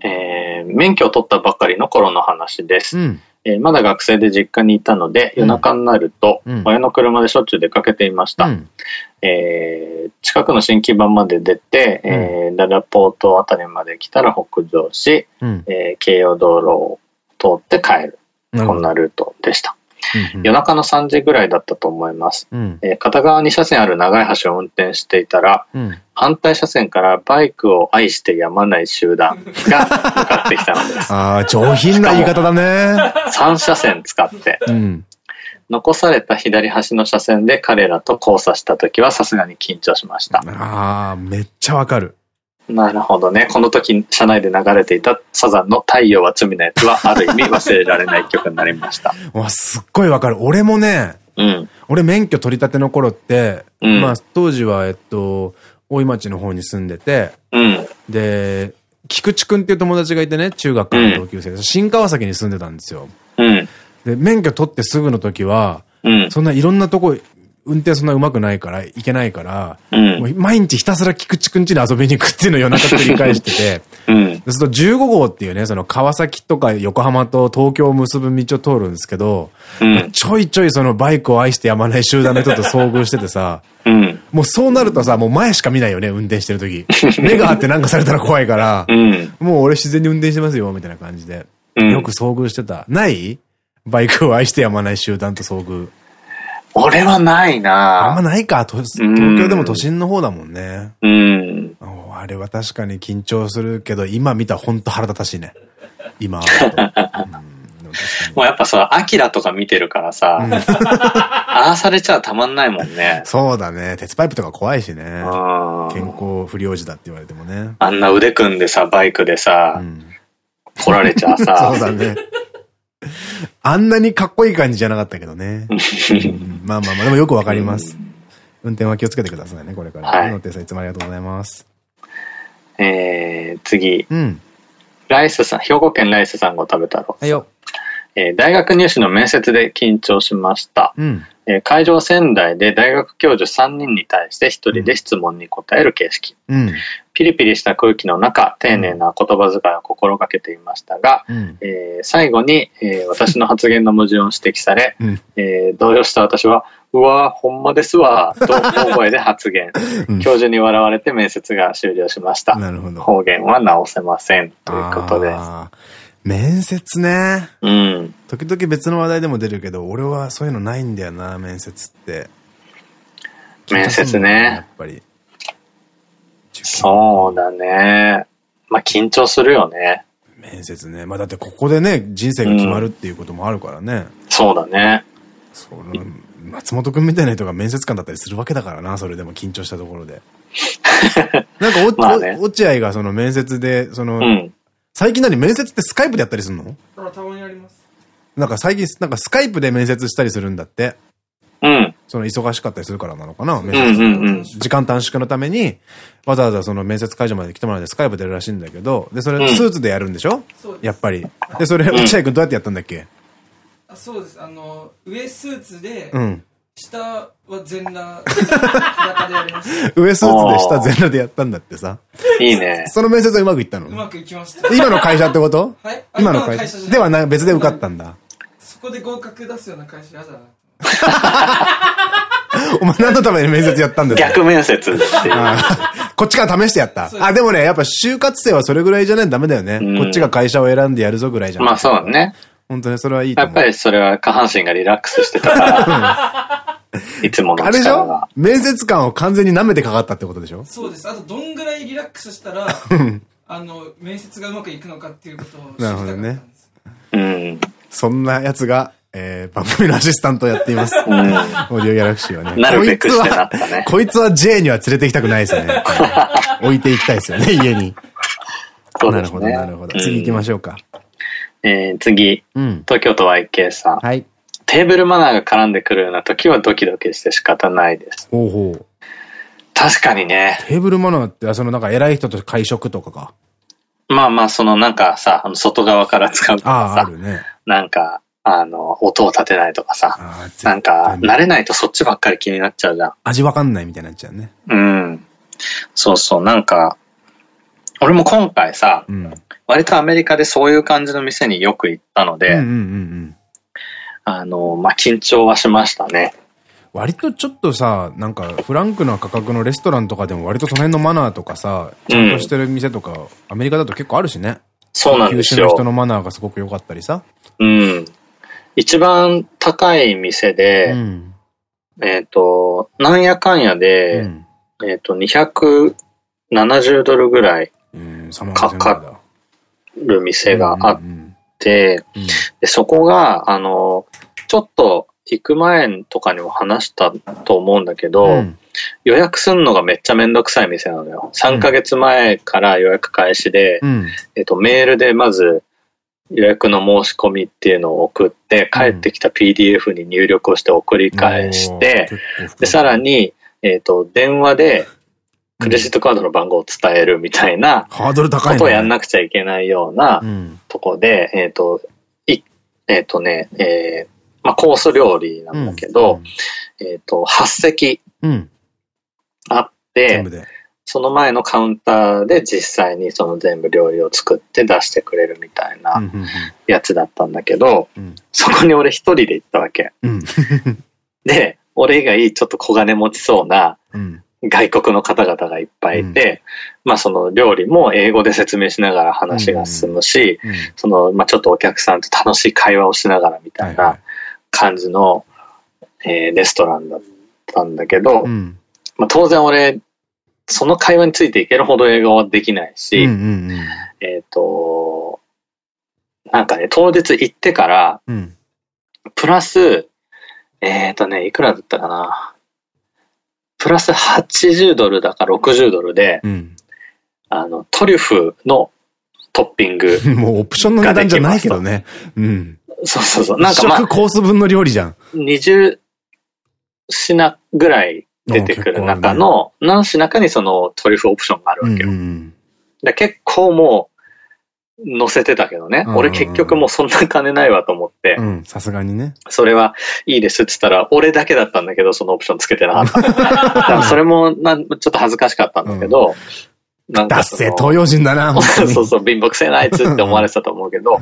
えー、免許を取ったばかりの頃の話です。うん。えー、まだ学生で実家にいたので、夜中になると、親の車でしょっちゅう出かけていました。うん、えー、近くの新木場まで出て、うん、えー、ララポートあたりまで来たら北上し、うん、えー、京葉道路を通って帰る。こんなルートでした。夜中の3時ぐらいだったと思います。うん、えー、片側に車線ある長い橋を運転していたら、うん、反対車線からバイクを愛してやまない集団が向かってきたのです。ああ、上品な言い方だね。3車線使って。うん、残された左端の車線で彼らと交差した時はさすがに緊張しました。ああ、めっちゃわかる。なるほどね。この時、車内で流れていたサザンの太陽は罪なやつは、ある意味忘れられない曲になりました。わ、すっごいわかる。俺もね、うん、俺免許取り立ての頃って、うん、まあ当時は、えっと、大井町の方に住んでて、うん、で、菊池くんっていう友達がいてね、中学からの同級生で、新川崎に住んでたんですよ。で、免許取ってすぐの時は、そんないろんなとこ運転そんな上手くないから、いけないから、うん、もう毎日ひたすら菊池くんちに遊びに行くっていうのを夜中繰り返してて、うん、そうすると15号っていうね、その川崎とか横浜と東京を結ぶ道を通るんですけど、うん、ちょいちょいそのバイクを愛してやまない集団の人と遭遇しててさ、うん、もうそうなるとさ、もう前しか見ないよね、運転してる時。目があってなんかされたら怖いから、うん、もう俺自然に運転してますよ、みたいな感じで。よく遭遇してた。ない？バイクを愛してやまない集団と遭遇。俺はないなあんまないか。東京でも都心の方だもんね。うん。あれは確かに緊張するけど、今見たらほんと腹立たしいね。今。もうやっぱさ、アキラとか見てるからさ、うん、ああされちゃたまんないもんね。そうだね。鉄パイプとか怖いしね。健康不良児だって言われてもね。あんな腕組んでさ、バイクでさ、うん、来られちゃさ。そうだね。あんなにかっこいい感じじゃなかったけどね。まあまあまあ、でもよくわかります。運転は気をつけてくださいね、これから。はい。のってさんいつもありがとうございます。えー、次。うん。ライスさん、兵庫県ライスさんご食べたろ。はいよ。えー、大学入試の面接で緊張しました。うん。えー、会場仙台で大学教授3人に対して1人で質問に答える形式。うん、ピリピリした空気の中、丁寧な言葉遣いを心がけていましたが、うん、えー、最後に、えー、私の発言の矛盾を指摘され、うん、えー、動揺した私は、うわほんまですわ、と大声で発言。教授に笑われて面接が終了しました。方言は直せません。ということです。面接ね。うん。時々別の話題でも出るけど、俺はそういうのないんだよな、面接って。面接ね。やっぱり。そうだね。まあ緊張するよね。面接ね。まあだってここでね、人生が決まるっていうこともあるからね。うん、そうだね。その松本くんみたいな人が面接官だったりするわけだからな、それでも緊張したところで。なんか落合がその面接で、その、うん、最近何面接ってスカイプでやったりするの？たまにあります。なんか最近、なんかスカイプで面接したりするんだって。うん。その忙しかったりするからなのかな？面接。時間短縮のために、わざわざその面接会場まで来てもらってスカイプ出るらしいんだけど、で、それスーツでやるんでしょ、うん、やっぱり。で、それ、落合くんどうやってやったんだっけ？あそうです。あの、上スーツで、うん。下は全裸、裸でやりました。上スーツで下全裸でやったんだってさ。いいね。その面接はうまくいったの？うまくいきました。今の会社ってこと？はい今の会社？ではな、別で受かったんだ。そこで合格出すような会社嫌だな。お前何のために面接やったんだよ？逆面接ってこっちから試してやった。あ、でもね、やっぱ就活生はそれぐらいじゃないとダメだよね。こっちが会社を選んでやるぞぐらいじゃん。まあそうだね。本当にそれはいいやっぱりそれは下半身がリラックスしてたから、いつものあれでしょ？面接官を完全に舐めてかかったってことでしょ？そうです。あとどんぐらいリラックスしたら、あの、面接がうまくいくのかっていうことを知りたかったんです。うん。そんなやつが、えー、番組のアシスタントをやっています。うん。オーディオギャラクシーはね。なるべくしてなったね。こいつは J には連れて行きたくないですよね。置いていきたいですよね、家に。そうですね。なるほど、なるほど。次行きましょうか。えー、次、うん、東京都 YK さん。はい。テーブルマナーが絡んでくるような時はドキドキして仕方ないです。ほうほう。確かにね。テーブルマナーって、そのなんか偉い人と会食とかか？まあまあ、そのなんかさ、あの外側から使うとかさ。ああるね。なんか、あの、音を立てないとかさ。なんか、慣れないとそっちばっかり気になっちゃうじゃん。味わかんないみたいになっちゃうね。うん。そうそう、なんか、俺も今回さ、うん、割とアメリカでそういう感じの店によく行ったので、あの、まあ、緊張はしましたね。割とちょっとさ、なんかフランクな価格のレストランとかでも割とその辺のマナーとかさ、ちゃんとしてる店とか、うん、アメリカだと結構あるしね。そうなんですよ。九州の人のマナーがすごく良かったりさ。うん。一番高い店で、うん、えっと、なんやかんやで、うん、えっと、270ドルぐらいかかる店があって、でそこが、あの、ちょっと行く前とかにも話したと思うんだけど、うん、予約するのがめっちゃめんどくさい店なのよ。3ヶ月前から予約開始で、うん、えっと、メールでまず予約の申し込みっていうのを送って、帰ってきた PDF に入力をして送り返して、で、さらに、えっと、電話でクレジットカードの番号を伝えるみたいな、ハードル高いことをやんなくちゃいけないようなとこで、えっと、い、えっとね、えー、まあ、コース料理なんだけど、えっと、8席あって、その前のカウンターで実際にその全部料理を作って出してくれるみたいなやつだったんだけど、そこに俺一人で行ったわけ。で、俺以外ちょっと小金持ちそうな、外国の方々がいっぱいいて、うん、まあその料理も英語で説明しながら話が進むし、うん。うん、その、まあちょっとお客さんと楽しい会話をしながらみたいな感じの、えレストランだったんだけど、うん、まあ当然俺、その会話についていけるほど英語はできないし、えっと、なんかね、当日行ってから、プラス、えっ、とね、いくらだったかな。プラス80ドルだか60ドルで、うん、あの、トリュフのトッピング。もうオプションの値段じゃないけどね。うん。そうそうそう。なんか、まあ、食コース分の料理じゃん。20品ぐらい出てくる中の、何品かにそのトリュフオプションがあるわけよ。で結構もう、載せてたけどね。俺結局もうそんな金ないわと思って。さすがにね。それはいいですって言ったら、俺だけだったんだけど、そのオプションつけてなかった。それもな、ちょっと恥ずかしかったんだけど、なんか。達成東洋人だな、そうそう、貧乏くせえなあいつって思われてたと思うけど、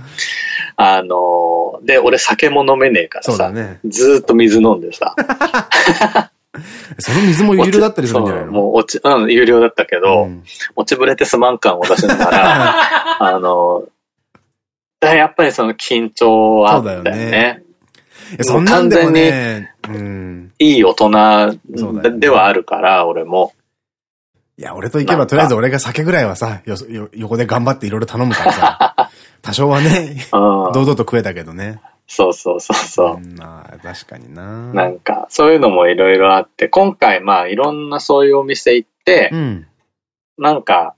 あの、で、俺酒も飲めねえからさ、ね、ずっと水飲んでさ。その水も有料だったりするんじゃないの？もう落ち、うん、有料だったけど、うん、落ちぶれてすまん感を出しながら、あの、やっぱりその緊張はあったよね。そんなんでもね、うん、いい大人ではあるから、俺も。いや、俺と行けばとりあえず俺が酒ぐらいはさ、よ、よ、横で頑張っていろいろ頼むからさ、多少はね、堂々と食えたけどね。そうそうそうそう。まあ、確かにな。なんか、そういうのもいろいろあって、今回まあいろんなそういうお店行って、うん、なんか、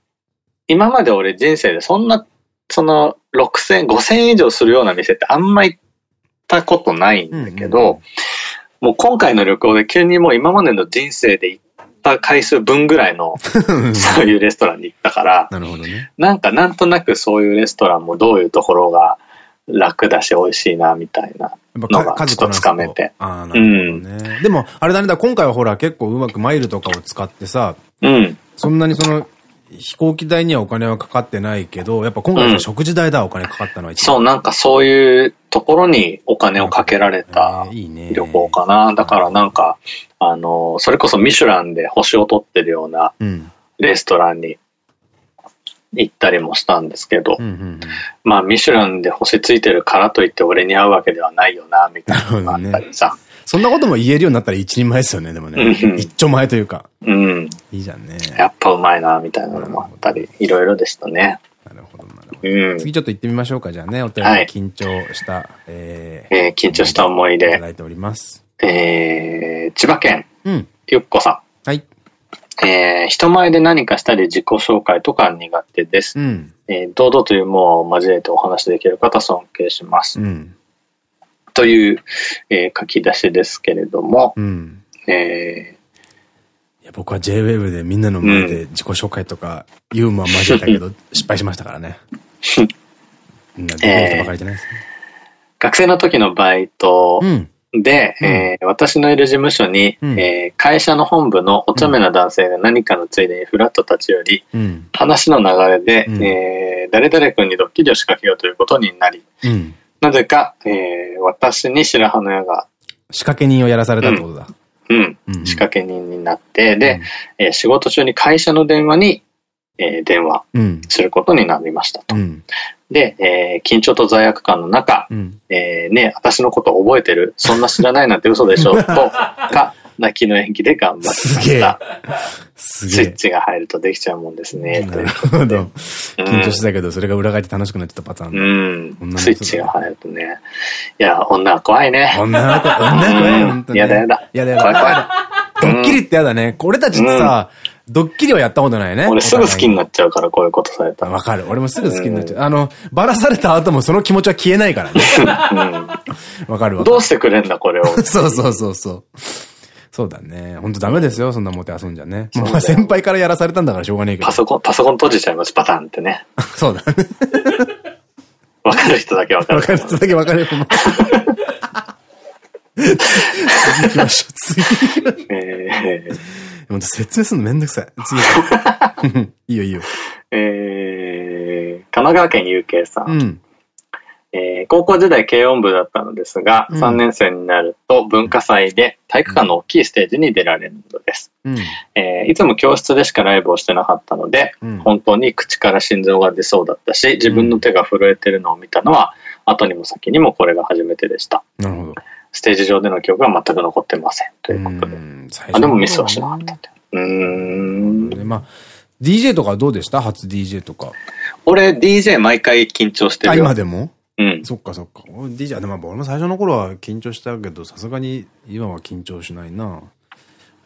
今まで俺人生でそんな、その6000、5000円以上するような店ってあんま行ったことないんだけど、もう今回の旅行で急にもう今までの人生で行った回数分ぐらいの、そういうレストランに行ったから、なるほどね。なんかなんとなくそういうレストランもどういうところが楽だし美味しいな、みたいなのがちょっとつかめて。ああ、なるほどね。うん、でも、あれだねだ、今回はほら結構うまくマイルとかを使ってさ、うん。そんなにその、飛行機代にはお金はかかってないけど、やっぱ今回は食事代だ、お金かかったのは一番、そう、なんかそういうところにお金をかけられた旅行かな。だからなんか、あの、それこそミシュランで星を取ってるようなレストランに行ったりもしたんですけど、まあミシュランで星ついてるからといって俺に合うわけではないよな、みたいなのがあったりさ。ね、そんなことも言えるようになったら一人前ですよね、でもね。一丁前というか。うん。いいじゃんね。やっぱうまいな、みたいなのもあったり、いろいろでしたね。なるほど、なるほど。うん、次ちょっと行ってみましょうか、じゃあね。お手紙緊張した、はい、えー、えー、緊張した思い出。いただいております。えー、千葉県、うん、ゆっこさん。はい。えー、人前で何かしたり自己紹介とか苦手です。うん、えー、堂々というものを交えてお話できる方尊敬します。うん、という、えー、書き出しですけれども、うん、えー、いや僕は JWAVE でみんなの前で自己紹介とかユーモア交えたけど 失敗しましたからね。みんなでばかりじゃないですね。学生の時のバイト、うんで、うん、えー、私のいる事務所に、うん、えー、会社の本部のお茶目な男性が何かのついでにフラッと立ち寄り、うん、話の流れで、うん、えー、誰々君にドッキリを仕掛けようということになり、なぜか、えー、私に白羽の矢が。仕掛け人をやらされたってことだ。うん。仕掛け人になって、で、えー、仕事中に会社の電話に、えー、電話することになりましたと。で、えー、緊張と罪悪感の中、うん、えー、ね、私のこと覚えてる？そんな知らないなんて嘘でしょと、か、泣きの演技で頑張ってました。スイッチが入るとできちゃうもんですね。なるほど。緊張してたけど、それが裏返って楽しくなっちゃったパターン。うん。スイッチが入るとね。いや、女は怖いね。女は怖い。女は怖い。やだやだ。やだやだ。怖い怖い。ドッキリってやだね。俺たちってさ、ドッキリはやったことないね。俺すぐ好きになっちゃうから、こういうことされたら。わかる。俺もすぐ好きになっちゃう。あの、ばらされた後もその気持ちは消えないからね。わかるわ。どうしてくれんだ、これを。そうそうそうそう。そうだね。ほんとダメですよ、そんなモテ遊んじゃね。まあ先輩からやらされたんだからしょうがねえけど。パソコン、パソコン閉じちゃいます、パターンってね。そうだね。わかる人だけわかる。わかる人だけわかる。次行きましょう。次行きましょう。えーも説明するのめんどくさい。次。いいよいいよ。えー、神奈川県有形さん。うんえー、高校時代軽音部だったのですが、うん、3年生になると文化祭で体育館の大きいステージに出られるのです、うん、えー、いつも教室でしかライブをしてなかったので、うん、本当に口から心臓が出そうだったし自分の手が震えてるのを見たのは、後にも先にもこれが初めてでしたなるほどステージ上での記憶は全く残ってませんということであでもミスはしなかったってうんまあ DJ とかどうでした？初 DJ とか。俺 DJ 毎回緊張してるよ。今でも？うん。そっかそっか。DJ、でも俺も最初の頃は緊張したけど、さすがに今は緊張しないな。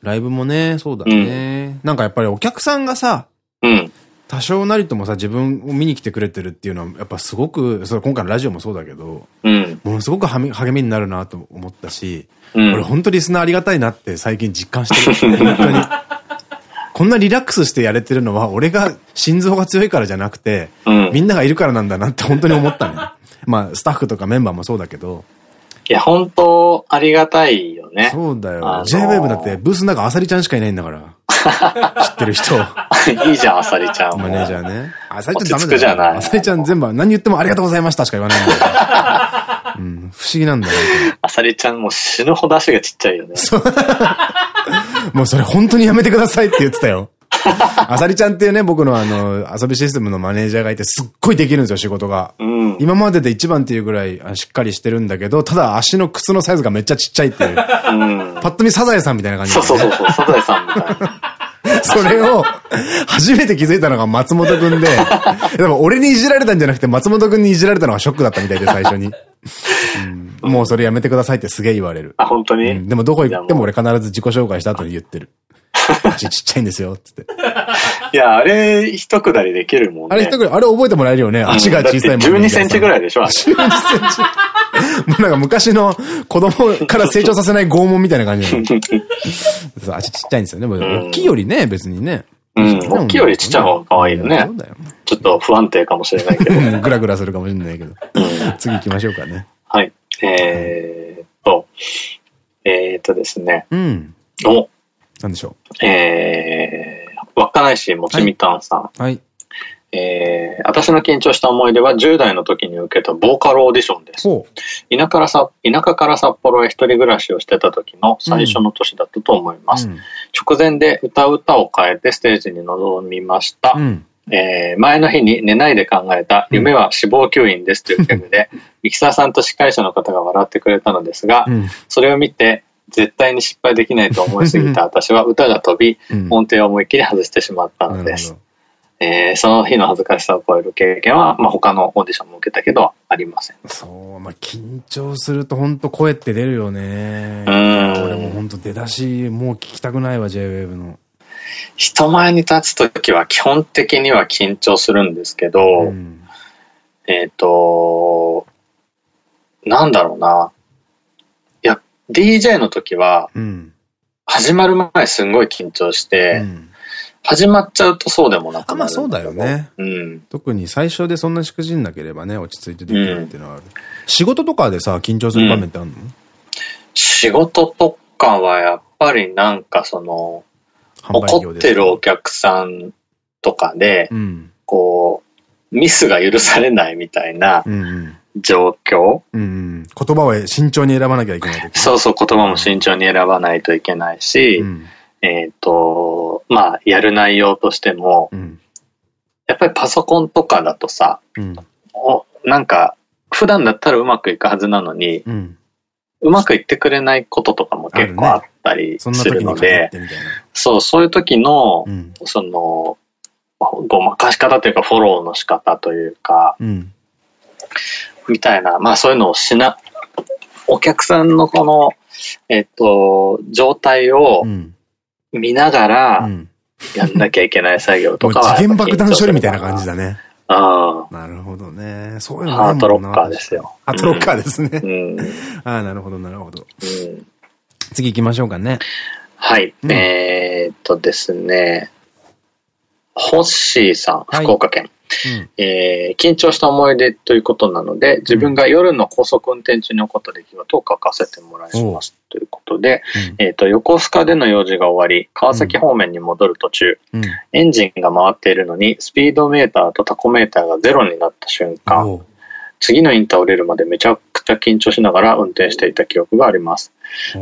ライブもね、そうだね。うん、なんかやっぱりお客さんがさ、うん。多少なりともさ、自分を見に来てくれてるっていうのは、やっぱすごく、それ今回のラジオもそうだけど、うん、ものすごく励みになるなと思ったし、うん、俺本当リスナーありがたいなって最近実感してる。本当に。こんなリラックスしてやれてるのは、俺が心臓が強いからじゃなくて、うん、みんながいるからなんだなって本当に思ったね。まあ、スタッフとかメンバーもそうだけど。いや、本当ありがたいよね。そうだよ。J-Wave だってブースの中あさりちゃんしかいないんだから。知ってる人。いいじゃん、あさりちゃん。マネージャーね。あさりちゃんダメだよ。あさりちゃん全部何言ってもありがとうございましたしか言わないんだよ。うん、不思議なんだよ。あさりちゃんも死ぬほど足がちっちゃいよね。もうそれ本当にやめてくださいって言ってたよ。あさりちゃんっていうね、僕のあの、遊びシステムのマネージャーがいて、すっごいできるんですよ、仕事が。うん、今までで一番っていうぐらいしっかりしてるんだけど、ただ足の靴のサイズがめっちゃちっちゃいっていう。うん、パッと見サザエさんみたいな感じ、ね、そうそうそう、サザエさんみたいな。それを、初めて気づいたのが松本くんで、でも俺にいじられたんじゃなくて松本くんにいじられたのがショックだったみたいで、最初に。うん、もうそれやめてくださいってすげえ言われる。あ、本当に、うん、でもどこ行っても俺必ず自己紹介した後に言ってる。足ちっちゃいんですよ、つって。いや、あれ、一くだりできるもんね。あれ一くだり、あれ覚えてもらえるよね。足が小さいもんね。12センチぐらいでしょ ?12 センチ。もうなんか昔の子供から成長させない拷問みたいな感じ 足ちっちゃいんですよね。大きいよりね、別にね。うん。大きいよりちっちゃい方が可愛いよね。そうだよ。ちょっと不安定かもしれないけど。グラグラするかもしれないけど。次行きましょうかね。はい。えーっと、えーっとですね。うん。おなんでしょう？えー、稚内市もちみたんさん。はい。はい、えー、私の緊張した思い出は10代の時に受けたボーカルオーディションです。田舎からさ田舎から札幌へ一人暮らしをしてた時の最初の年だったと思います。うん、直前で歌う歌を変えてステージに臨みました。うんえー、前の日に寝ないで考えた夢は死亡吸引ですという曲で、ミキサーさんと司会者の方が笑ってくれたのですが、うん、それを見て、絶対に失敗できないと思いすぎた 私は歌が飛び、音程を思いっきり外してしまったのです。えー、その日の恥ずかしさを超える経験は、まあ、他のオーディションも受けたけど、ありません。そう、まあ、緊張すると本当声って出るよね。うん。俺も本当出だし、もう聞きたくないわ、JWAVE の。人前に立つときは基本的には緊張するんですけど、うん、えっと、なんだろうな。DJ の時は、始まる前すんごい緊張して、始まっちゃうとそうでもなくなる。まあそうだよね。うん。特に最初でそんなしくじんなければね、落ち着いてできるっていうのはある。うん、仕事とかでさ、緊張する場面ってあるの、うん、仕事とかはやっぱりなんかその、怒ってるお客さんとかで、うん、こう、ミスが許されないみたいな、うんうん状況？うん。言葉を慎重に選ばなきゃいけないそうそう、言葉も慎重に選ばないといけないし、うん、えっと、まあ、やる内容としても、うん、やっぱりパソコンとかだとさ、うん、おなんか、普段だったらうまくいくはずなのに、うん、うまくいってくれないこととかも結構あったりするので、ね、そう、そういう時の、その、ごまかし方というかフォローの仕方というか、みたいな、まあそういうのをしな、お客さんのこの、えっと、状態を見ながら、やんなきゃいけない作業とかは。次元爆弾処理みたいな感じだね。ああ。なるほどね。そういうのハートロッカーですよ。ハートロッカーですね。うん。ああ、なるほど、なるほど。うん、次行きましょうかね。はい。うん、えっとですね。ホッシーさん、福岡県。えー、緊張した思い出ということなので、自分が夜の高速運転中に起こった出来事を書かせてもらいます。ということで、うん、えっと、横須賀での用事が終わり、川崎方面に戻る途中、うん、エンジンが回っているのに、スピードメーターとタコメーターがゼロになった瞬間、次のインター降りるまでめちゃくちゃ緊張しながら運転していた記憶があります。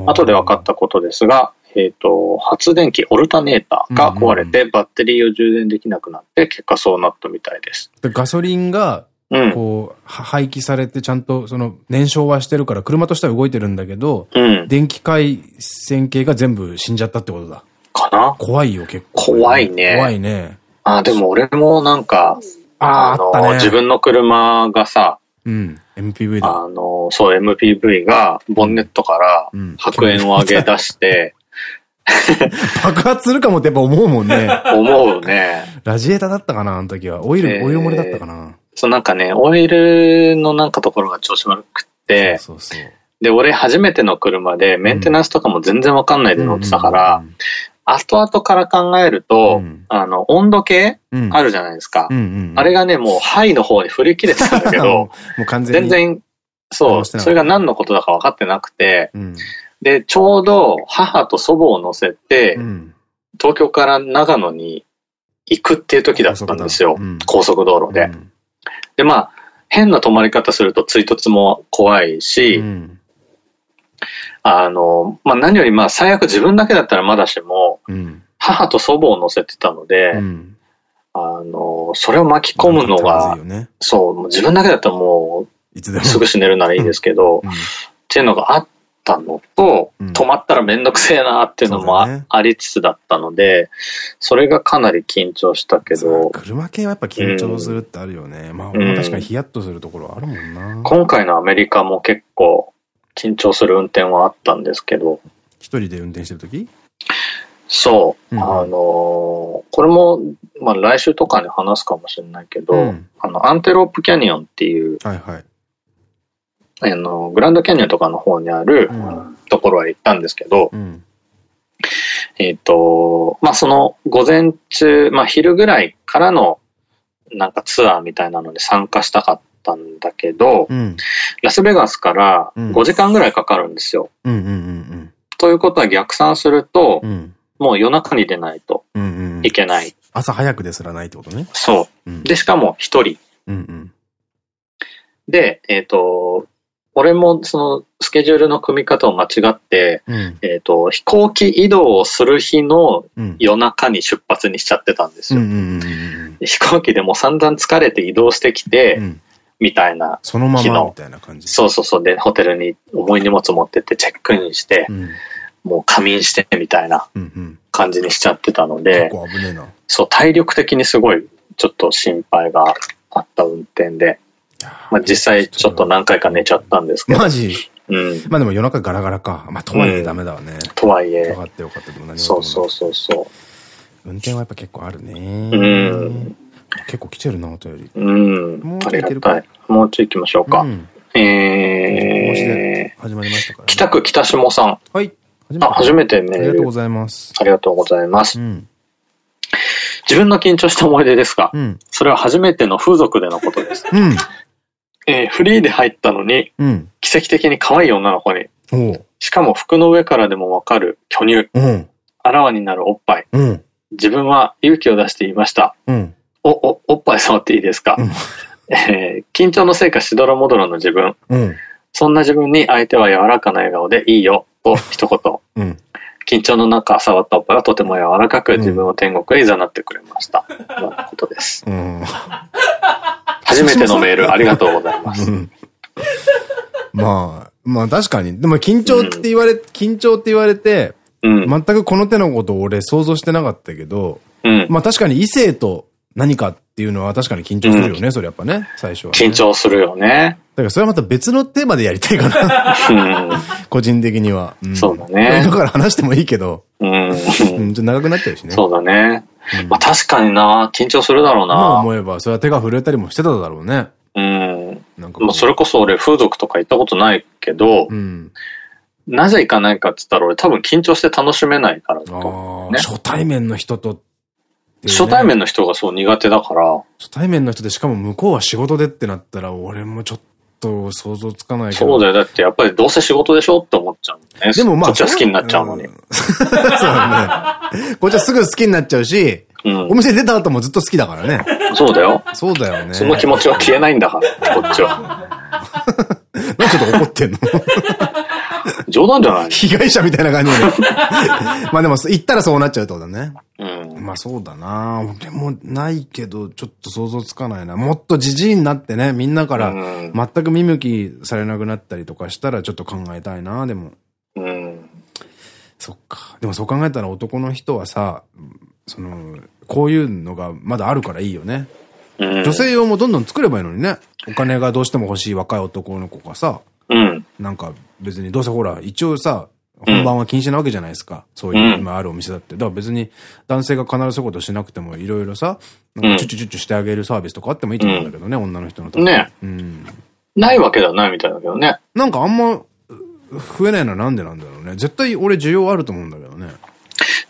後で分かったことですが、えっ、ー、と、発電機、オルタネーターが壊れて、バッテリーを充電できなくなって、結果そうなったみたいです。でガソリンが、こう、廃棄されてちゃんとその燃焼はしてるから車としては動いてるんだけど、うん、電気回線系が全部死んじゃったってことだ。かな？怖いよ結構。怖いね。怖いね。あ、でも俺もなんか、ああの、ね、自分の車がさ、うん。MPV だ。あの、そう、MPV がボンネットから白煙を上げ出して、爆発するかもってやっぱ思うもんね。思うね。ラジエーターだったかなあの時は。オイル、えー、オイル漏れだったかなそうなんかね、オイルのなんかところが調子悪くて、そうそうで、俺初めての車でメンテナンスとかも全然わかんないで乗ってたから、後々から考えると、うん、あの、温度計、あるじゃないですか。あれがね、もう、ハイの方に振り切れてたんだけど、もう完全に全然、そう、それが何のことだか分かってなくて、うん、で、ちょうど母と祖母を乗せて、うん、東京から長野に行くっていう時だったんですよ。高速道路で。で、まあ、変な止まり方すると追突も怖いし、あの、まあ、何よりまあ最悪自分だけだったらまだしも、うん、母と祖母を乗せてたので、うん、あの、それを巻き込むのが、ね、そう、自分だけだったらもう、すぐ死ねるならいいですけど、うん、っていうのがあったのと、止まったらめんどくせえなっていうのもあね、ありつつだったので、それがかなり緊張したけど。車系はやっぱ緊張するってあるよね。まあ、確かにヒヤッとするところあるもんな。今回のアメリカも結構、緊張する運転はあったんですけど。一人で運転してる時？そう。うん、あのー、これも、まあ来週とかに話すかもしれないけど、うん、あの、アンテロープキャニオンっていう、はいはい。あの、グランドキャニオンとかの方にある、ところは行ったんですけど、うん、えっと、まあその午前中、まあ昼ぐらいからのなんかツアーみたいなのに参加したかっったんだけど、うん、ラスベガスから5時間ぐらいかかるんですよ。ということは逆算すると、うん、もう夜中に出ないといけない。朝早くですらないってことね。そう。うん、で、しかも一人。で、えっ、ー、と、俺もそのスケジュールの組み方を間違って、うん、えっと、飛行機移動をする日の夜中に出発にしちゃってたんですよ。飛行機でも散々疲れて移動してきて、うん、みたいな。そのままみたいな感じ。そうそうそう。で、ホテルに重い荷物持ってってチェックインして、うん、もう仮眠してみたいな感じにしちゃってたので、結構危ねえな。そう、体力的にすごいちょっと心配があった運転で、まあ実際ちょっと何回か寝ちゃったんですけど。マジ？うん。まあでも夜中ガラガラか。まあとはいえダメだわね。とはいえ。よかったよかった。でも何も。そうそうそうそう。運転はやっぱ結構あるね。うん。結構来てるな、お便り。うん。もうちょい行たい。もうちょい行きましょうか。うん、えー、始まりましたから、ね。北区北下さん。はい。あ、初めてメール。ありがとうございます。ありがとうございます。うん、自分の緊張した思い出ですが、うん、それは初めての風俗でのことです。うん、えー、フリーで入ったのに、うん、奇跡的に可愛い女の子に、しかも服の上からでもわかる巨乳、あらわになるおっぱい、自分は勇気を出して言いました。お、お、おっぱい触っていいですか、うん、えー、緊張のせいかしどろもどろの自分。うん、そんな自分に相手は柔らかな笑顔でいいよ、と 一言。うん、緊張の中触ったおっぱいはとても柔らかく自分を天国へ誘ってくれました。とのことです。初めてのメールありがとうございます。まあ、まあ確かに。でも緊張って言われ、緊張って言われて、全くこの手のことを俺想像してなかったけど、まあ確かに異性と何かっていうのは確かに緊張するよね、うん、それやっぱね、最初は、ね、緊張するよね。だからそれはまた別のテーマでやりたいかな。個人的には。うん、そうだね。だから話してもいいけど。うん。ちょっと長くなっちゃうしね。そうだね。うん、まあ確かにな、緊張するだろうな。今思えば、それは手が震えたりもしてただろうね。うん。なんかまあそれこそ俺風俗とか行ったことないけど、うん、なぜ行かないかって言ったら俺多分緊張して楽しめないからだと思う、ね。初対面の人とね、初対面の人がそう苦手だから。初対面の人でしかも向こうは仕事でってなったら俺もちょっと想像つかないけど。そうだよ。だってやっぱりどうせ仕事でしょって思っちゃうね。でもまあ。こっちは好きになっちゃうのに。そうだね。こっちはすぐ好きになっちゃうし、うん、お店出た後もずっと好きだからね。そうだよ。そうだよね。その気持ちは消えないんだから、こっちは。何ちょっと怒ってんの？冗談じゃない被害者みたいな感じで。まあでも、言ったらそうなっちゃうってことだね。うん。まあそうだな俺もないけど、ちょっと想像つかないな。もっとじじいになってね、みんなから全く見向きされなくなったりとかしたらちょっと考えたいな、でも。うん。そっか。でもそう考えたら男の人はさ、その、こういうのがまだあるからいいよね。うん、女性用もどんどん作ればいいのにね。お金がどうしても欲しい若い男の子がさ、うん。なんか別にどうせほら、一応さ、本番は禁止なわけじゃないですか。そういう今あるお店だって。だから別に男性が必ずそういうことしなくてもいろいろさ、なんかチュチュチュチュしてあげるサービスとかあってもいいと思うんだけどね、女の人のためね。うん。ないわけではないみたいだけどね。なんかあんま増えないのはなんでなんだろうね。絶対俺需要あると思うんだけどね。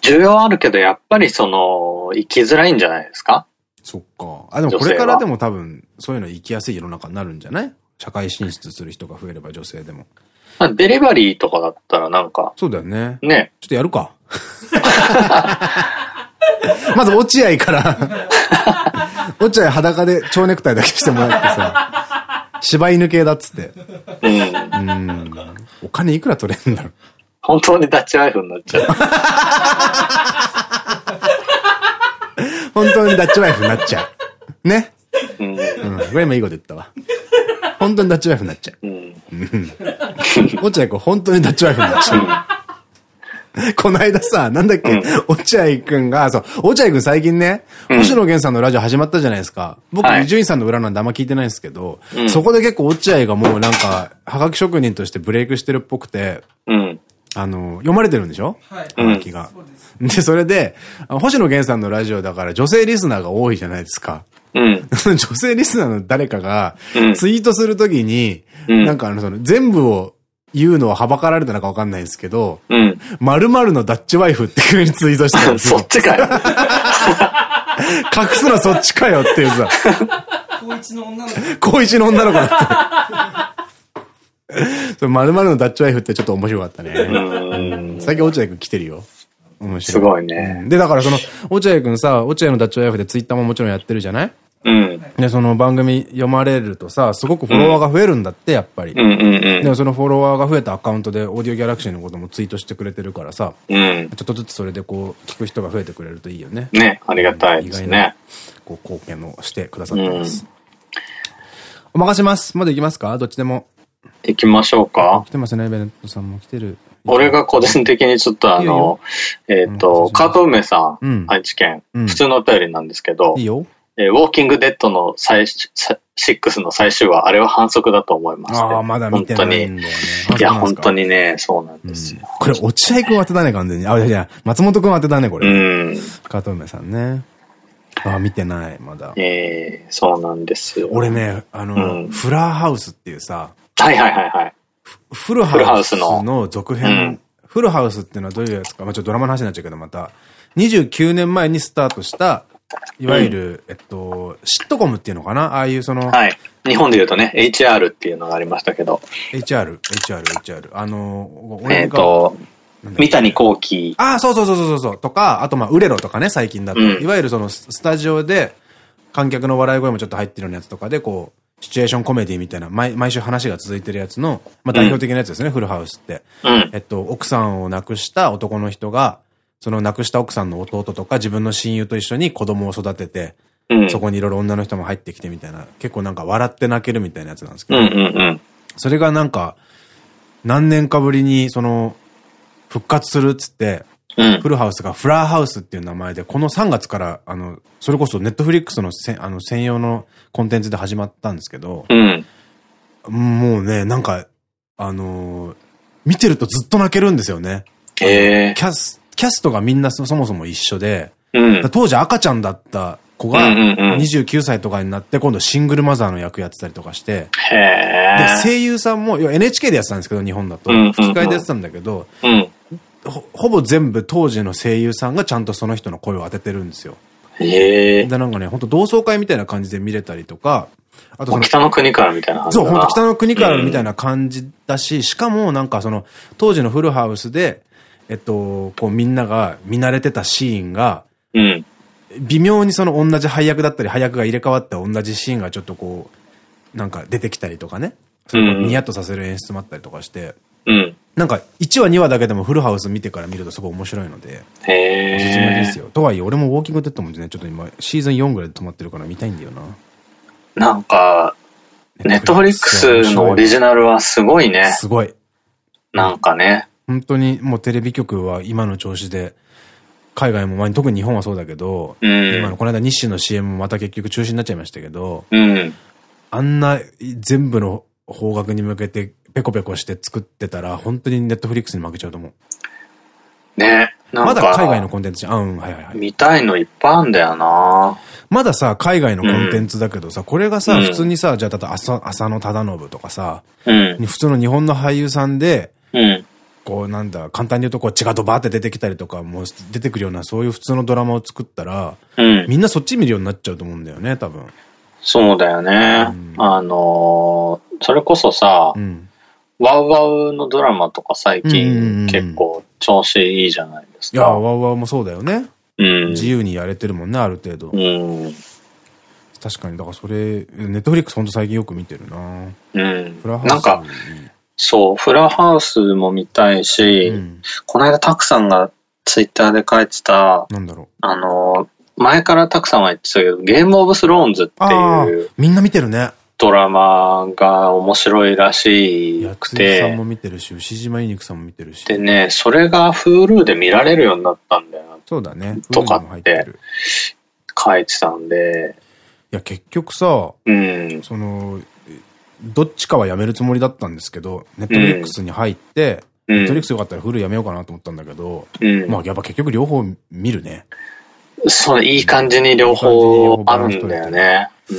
需要あるけど、やっぱりその、生きづらいんじゃないですか？そっか。あ、でもこれからでも多分、そういうの生きやすい世の中になるんじゃない？社会進出する人が増えれば女性でも。デリバリーとかだったらなんか。そうだよね。ね。ちょっとやるか。まず落合から 落合裸で蝶ネクタイだけしてもらってさ、柴犬系だっつって。うん。うん。お金いくら取れんだろう。本当にダッチワイフになっちゃう。本当にダッチワイフになっちゃう。ね。うん。うん。これもいいこと言ったわ。本当にダッチワイフになっちゃう。うん。落合君、本当にダッチワイフになっちゃう。この間さ、なんだっけ、落合くんが、そう、落合くん最近ね、星野源さんのラジオ始まったじゃないですか。僕、伊集院さんの裏なんであんま聞いてないんですけど、そこで結構落合がもうなんか、はがき職人としてブレイクしてるっぽくて、あの、読まれてるんでしょ？はい。はがきが。で、それで、星野源さんのラジオだから女性リスナーが多いじゃないですか。うん、女性リスナーの誰かが、ツイートするときに、うん、なんかあの、その、全部を言うのははばかられたのかわかんないんですけど、うん。〇〇のダッチワイフって風にツイートしてたんですよ。そっちかよ。隠すのそっちかよっていうさ。高一の女の子。高一の女の子だって。それ〇〇のダッチワイフってちょっと面白かったね。最近落合くん来てるよ。面白い。すごいね。で、だからその、落合くんさ、落合のダッチワイフでツイッターももちろんやってるじゃない？うん。で、その番組読まれるとさ、すごくフォロワーが増えるんだって、やっぱり。うんうんうん。でもそのフォロワーが増えたアカウントでオーディオギャラクシーのこともツイートしてくれてるからさ、うん。ちょっとずつそれでこう、聞く人が増えてくれるといいよね。ね、ありがたいですね。意外な、こう、貢献をしてくださってます。お任せます。まだ行きますか？どっちでも。行きましょうか。来てますね、ベネットさんも来てる。俺が個人的にちょっとあの、えっと、カート梅さん、愛知県、普通のお便りなんですけど、いいよ。えウォーキングデッドの最、6の最終話、あれは反則だと思います、ああ、まだ見てないんだよね。いや、本当にね、そうなんですよ。これ、落合君当てたね、完全に。あ、いや、松本君当てたね、これ。うん。カート梅さんね。ああ、見てない、まだ。ええそうなんですよ。俺ね、あの、フラーハウスっていうさ、はいはいはいはい。フルハウスの続編。フルハウスっていうのはどういうやつか、まあちょっとドラマの話になっちゃうけど、また、29年前にスタートした、いわゆる、えっと、シットコムっていうのかな？ああいうその。はい。日本で言うとね、HR っていうのがありましたけど。HR、HR、HR。あの、えっと、三谷幸喜。ああ、そうそうそうそうそう。とか、あとまあ、ウレロとかね、最近だと。いわゆるその、スタジオで、観客の笑い声もちょっと入ってるようなやつとかで、こう、シチュエーションコメディみたいな、毎毎週話が続いてるやつの、まあ代表的なやつですね、うん、フルハウスって。うん、えっと、奥さんを亡くした男の人が、その亡くした奥さんの弟とか自分の親友と一緒に子供を育てて、うん、そこにいろいろ女の人も入ってきてみたいな、結構なんか笑って泣けるみたいなやつなんですけど、それがなんか、何年かぶりにその、復活するっつって、フルハウスがフラーハウスっていう名前で、この3月から、あの、それこそネットフリックスのせあの専用のコンテンツで始まったんですけど、うん、もうね、なんか、あのー、見てるとずっと泣けるんですよね。え。ー、キャス、キャストがみんなそもそも一緒で、うん、当時赤ちゃんだった子が29歳とかになって今度シングルマザーの役やってたりとかして、で、声優さんも、NHK でやってたんですけど、日本だと。吹き替えでやってたんだけど、ほぼ全部当時の声優さんがちゃんとその人の声を当ててるんですよ。へえ。で、なんかね、本当同窓会みたいな感じで見れたりとか、あとその。北の国からみたいなそう、本当北の国からみたいな感じだし、うん、しかもなんかその、当時のフルハウスで、えっと、こうみんなが見慣れてたシーンが、うん。微妙にその同じ配役だったり、配役が入れ替わった同じシーンがちょっとこう、なんか出てきたりとかね。それニヤッとさせる演出もあったりとかして、うん。なんか、1話2話だけでもフルハウス見てから見るとすごい面白いので、へおすすめですよ。とはいえ、俺もウォーキングデッドもね、ちょっと今、シーズン4ぐらいで止まってるから見たいんだよな。なんか、ネットフリックスのオリジナルはすごいね。すごい。なんかね。本当にもうテレビ局は今の調子で、海外も、まあ、特に日本はそうだけど、うん、今のこの間日清の CM もまた結局中止になっちゃいましたけど、うん、あんな全部の方角に向けてペコペコして作ってたら、本当にネットフリックスに負けちゃうと思う。ね。まだ海外のコンテンツじゃん。うん、はいはいはい。見たいのいっぱいあんだよなまださ、海外のコンテンツだけどさ、これがさ、普通にさ、じゃあ、だって浅野忠信とかさ、うん、普通の日本の俳優さんで、うん、こうなんだ、簡単に言うとこう血がドバーって出てきたりとか、もう出てくるようなそういう普通のドラマを作ったら、うん、みんなそっち見るようになっちゃうと思うんだよね、多分。そうだよね。うん、あのー、それこそさ、うん、ワウワウのドラマとか最近結構調子いいじゃないですか。いや、ワウワウもそうだよね。うん、自由にやれてるもんね、ある程度。うん、確かに、だからそれ、ネットフリックスほんと最近よく見てるなうん。なんか、そう、フラハウスも見たいし、うん、この間タクさんがツイッターで書いてた、なんだろう。あの、前からタクさんは言ってたけど、ゲームオブスローンズっていう。みんな見てるね。ドラマが面白いらしくて。さんも見てるし、牛島いにくさんも見てるし。でね、それが Hulu で見られるようになったんだよ。そうだね。とかって書いてたんで。いや、結局さ、うん、その、どっちかはやめるつもりだったんですけど、ネットフリックスに入って、ネットフリックスよかったらフルやめようかなと思ったんだけど、うん、まあやっぱ結局両方見るね。そう、いい感じに両方あるんだよね。うん、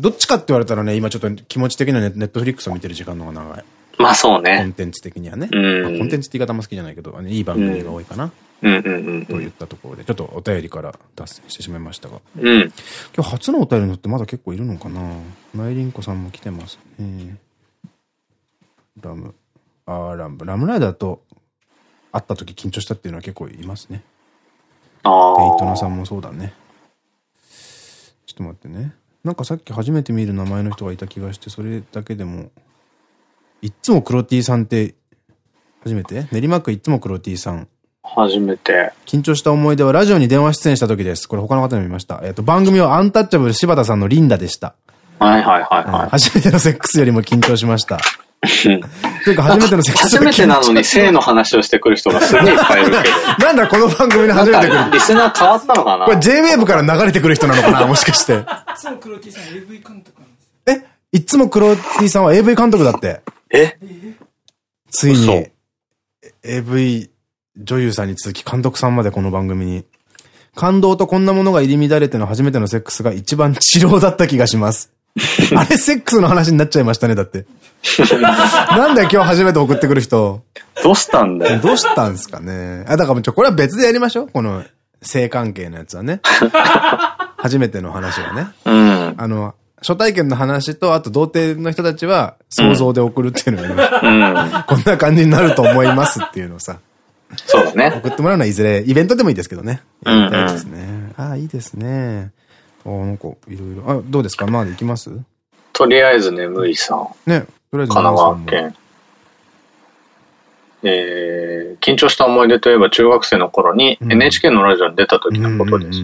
どっちかって言われたらね、今ちょっと気持ち的にはネットフリックスを見てる時間の方が長い。まあそうね。コンテンツ的にはね。コンテンツって言い方も好きじゃないけど、いい番組が多いかな。と言ったところで、ちょっとお便りから脱線してしまいましたが。うん、今日初のお便りのってまだ結構いるのかな？ナイリンコさんも来てますね。ラム。あラム。ラムライダーと会った時緊張したっていうのは結構いますね。ああ。テイトナさんもそうだね。ちょっと待ってね。なんかさっき初めて見る名前の人がいた気がして、それだけでも、いっつも黒 T さんって、初めて？練馬区いっつも黒 T さん。初めて。緊張した思い出はラジオに電話出演した時です。これ他の方にも見ました。えっと、番組はアンタッチャブル柴田さんのリンダでした。はいはいはいはい。初めてのセックスよりも緊張しました。というか初めてのセックス初めてなのに性の話をしてくる人がすげえいっぱいいるけど。なんだこの番組に初めて来る。リスナー変わったのかな？これ J-Wave から流れてくる人なのかな？もしかして。いつも黒 T さん AV 監督なんです。え？いつも黒 T さんは AV 監督だって。え？ついに AV 女優さんに続き監督さんまでこの番組に。感動とこんなものが入り乱れての初めてのセックスが一番治療だった気がします。あれセックスの話になっちゃいましたね、だって。なんだよ、今日初めて送ってくる人。どうしたんだよ。どうしたんですかね。あ、だからちょ、これは別でやりましょう。この性関係のやつはね。初めての話はね。うん。あの、初体験の話と、あと童貞の人たちは想像で送るっていうのが、うん、こんな感じになると思いますっていうのをさ。そうだね。送ってもらうのはいずれ、イベントでもいいですけどね。やりたいですね。ああ、いいですね。あなんか、いろいろ。あ、どうですか？まだ行きます？とりあえず眠いさん。ね、とりあえず神奈川県。えー、緊張した思い出といえば中学生の頃に NHK のラジオに出た時のことです。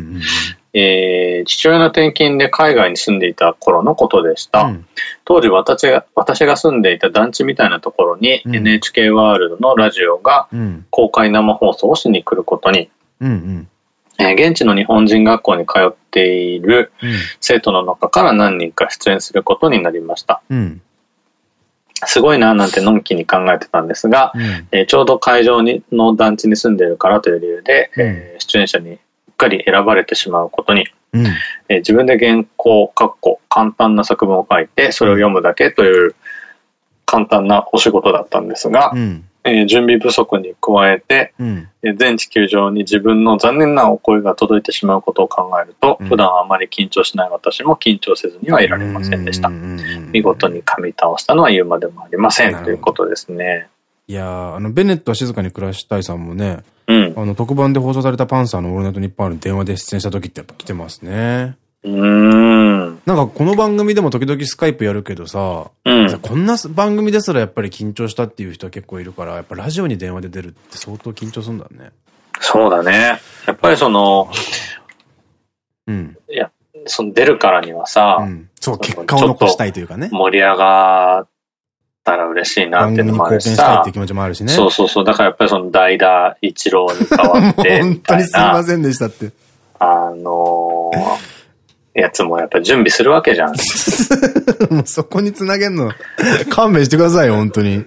え父親の転勤で海外に住んでいた頃のことでした。うん、当時私が私が住んでいた団地みたいなところに NHK ワールドのラジオが公開生放送をしに来ることに、え現地の日本人学校に通っている生徒の中から何人か出演することになりました。うん。すごいななんてのんきに考えてたんですが、うん、えー、ちょうど会場にの団地に住んでいるからという理由で、うん、えー、出演者にうっかり選ばれてしまうことに、うん、えー、自分で原稿、括弧、簡単な作文を書いて、それを読むだけという簡単なお仕事だったんですが、うんえー、準備不足に加えて、うん、全地球上に自分の残念なお声が届いてしまうことを考えると、うん、普段あまり緊張しない私も緊張せずにはいられませんでした。見事に噛み倒したのは言うまでもありませんということですね。いやあの、ベネットは静かに暮らしたいさんもね、うん、あの、特番で放送されたパンサーのオールナイトニッポンある電話で出演した時ってやっぱ来てますね。うん。なんかこの番組でも時々スカイプやるけどさ、うん、こんな番組ですらやっぱり緊張したっていう人は結構いるから、やっぱラジオに電話で出るって相当緊張するんだね。そうだね。やっぱりその、うん。いや、その出るからにはさ、うん、そう、結果を残したいというかね。盛り上がったら嬉しいなっていうのもあるしさ。って気持ちもあるしね。そうそうそう。だからやっぱりその代打一郎に変わって。本当にすいませんでしたって。あのーやつもやっぱ準備するわけじゃん。もうそこにつなげんの、勘弁してくださいよ、本当に。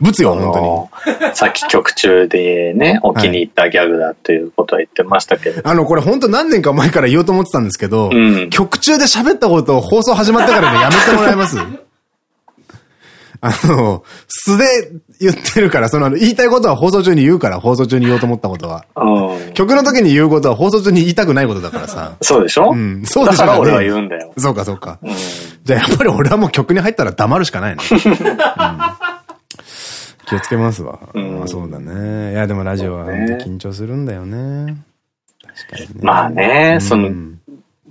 ぶつよ、本当に。さっき曲中でね、お気に入ったギャグだということは言ってましたけど。あの、これ本当何年か前から言おうと思ってたんですけど、うん、曲中で喋ったことを放送始まってからね、やめてもらえますあの、素で言ってるから、その、言いたいことは放送中に言うから、放送中に言おうと思ったことは。うん、曲の時に言うことは放送中に言いたくないことだからさ。そうでしょ？うん。そうでしょ、だから俺は言うんだよ。そうか、そうか。うん、じゃあやっぱり俺はもう曲に入ったら黙るしかないの。うん気をつけますわ。うん、まあそうだね。いや、でもラジオは緊張するんだよね。確かにね。まあね、その、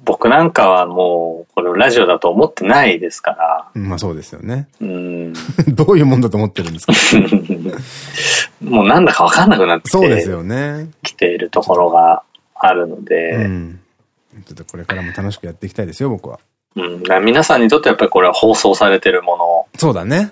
僕なんかはもう、これラジオだと思ってないですから。まあそうですよね。うん。どういうもんだと思ってるんですか？もうなんだかわかんなくなってそうですよね。来ているところがあるので。うん。ちょっとこれからも楽しくやっていきたいですよ、僕は。うん。皆さんにとってやっぱりこれは放送されてるもの。そうだね。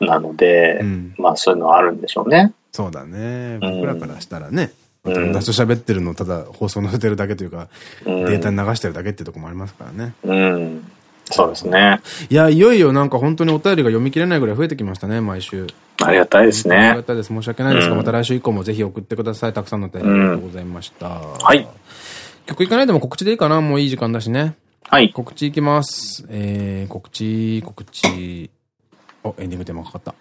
なので、うん、まあそういうのはあるんでしょうね。そうだね。僕らからしたらね、友達と喋ってるのただ放送載せてるだけというか、データに流してるだけっていうとこもありますからね。うん。そうですね。いや、いよいよなんか本当にお便りが読み切れないぐらい増えてきましたね、毎週。ありがたいですね。ありがたいです。申し訳ないですが、また来週以降もぜひ送ってください。たくさんのお便りありがとうございました。はい。曲いかないでも告知でいいかなもういい時間だしね。はい。告知いきます。えー、告知、告知。お、エンディングテーマかかった。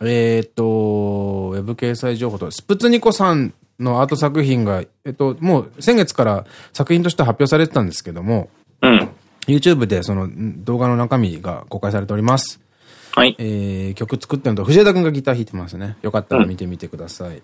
えっ、と、ウェブ掲載情報と、スプツニコさんのアート作品が、えっと、もう先月から作品として発表されてたんですけども、うん。YouTube でその動画の中身が公開されております。はい。えー、曲作ってるのと、藤枝くんがギター弾いてますね。よかったら見てみてください。うん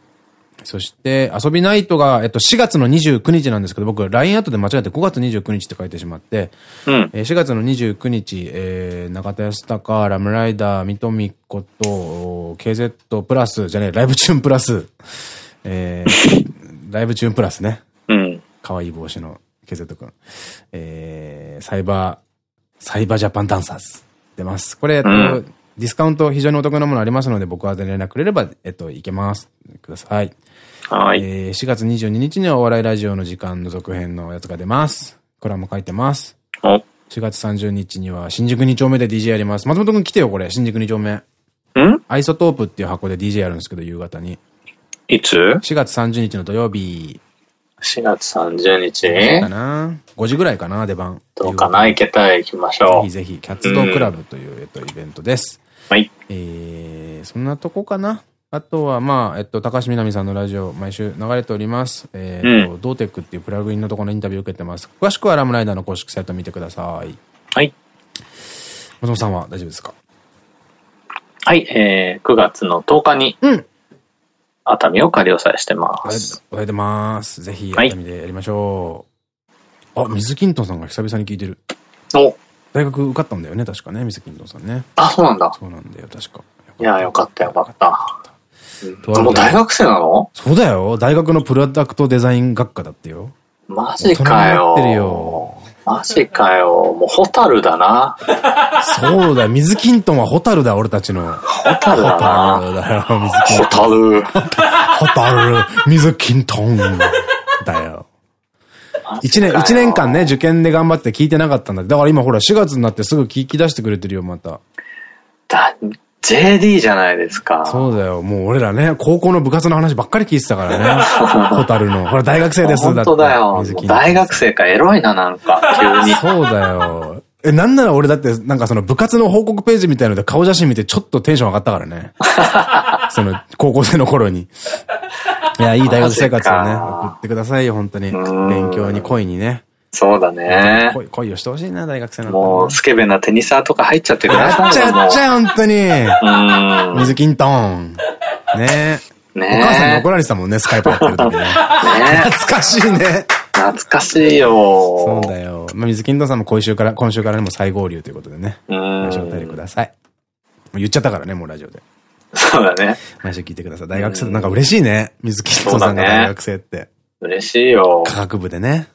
そして、遊びナイトが、えっと、4月の29日なんですけど、僕、LINE 後で間違えて5月29日って書いてしまって、うん、えー、4月の29日、えー、中田康隆、ラムライダー、三富子と、KZ プラス、じゃねライブチューンプラス、えー、ライブチューンプラスね。うん。可愛い帽子の KZ くん。えー、サイバー、サイバージャパンダンサーズ出ます。これ、えっと、うんディスカウント非常にお得なものありますので、僕は連絡くれれば、えっと、いけます。ください。はい。えー、4月22日にはお笑いラジオの時間の続編のやつが出ます。コラム書いてます。お4月30日には新宿2丁目で DJ やります。松本くん来てよ、これ。新宿2丁目。ん？アイソトープっていう箱で DJ やるんですけど、夕方に。いつ ?4 月30日の土曜日。4月30日？かな ?5 時ぐらいかな、出番。どうかな？行けたら行きましょう。ぜひぜひ、キャッツドークラブという、えっと、イベントです。はい。えー、そんなとこかな？あとは、まあ、えっと、高橋みなみさんのラジオ、毎週流れております。えっと、うん、ドーテックっていうプラグインのところのインタビューを受けてます。詳しくはラムライダーの公式サイト見てください。はい。松本さんは大丈夫ですか？はい、えー、9月の10日に、うん。熱海を仮押さえしてます。おはようございます。ぜひ、熱海でやりましょう。はい、あ、水金トンさんが久々に聞いてる。お大学受かったんだよね、確かね、水金トンさんね。あ、そうなんだ。そうなんだよ、確か。いや、よかったよかった。もう大学生なの？そうだよ。大学のプロダクトデザイン学科だってよ。マジかよ。ってるよ。マジかよ。もうホタルだな。そうだよ。水キントンはホタルだ、俺たちの。ホタルだな。ホタルだよ、水キントン。ホタル。ホタル、水キントン。だよ。一年、一年間ね、受験で頑張って聞いてなかったんだ。だから今ほら4月になってすぐ聞き出してくれてるよ、また。だ、JD じゃないですか。そうだよ。もう俺らね、高校の部活の話ばっかり聞いてたからね。ホタルの。ほら、大学生です。本当だよ。大学生か、エロいな、なんか、急に。そうだよ。え、なんなら俺だって、なんかその部活の報告ページみたいので顔写真見てちょっとテンション上がったからね。その、高校生の頃に。いや、いい大学生活をね、送ってくださいよ、本当に。勉強に恋にね。そうだね。恋、恋をしてほしいな、大学生の。もう、スケベなテニサーとか入っちゃってください。やっちゃっちゃ、本当に。水金トン。ねねお母さんに怒られてたもんね、スカイプやってる時ね。ね懐かしいね。懐かしいよ。そうだよ。まあ、水金トンさんも今週から、今週からも再合流ということでね。うん。お便りください。言っちゃったからね、もうラジオで。そうだね。毎週聞いてください。大学生、なんか嬉しいね。水金トンさんが大学生って。嬉しいよ。科学部でね。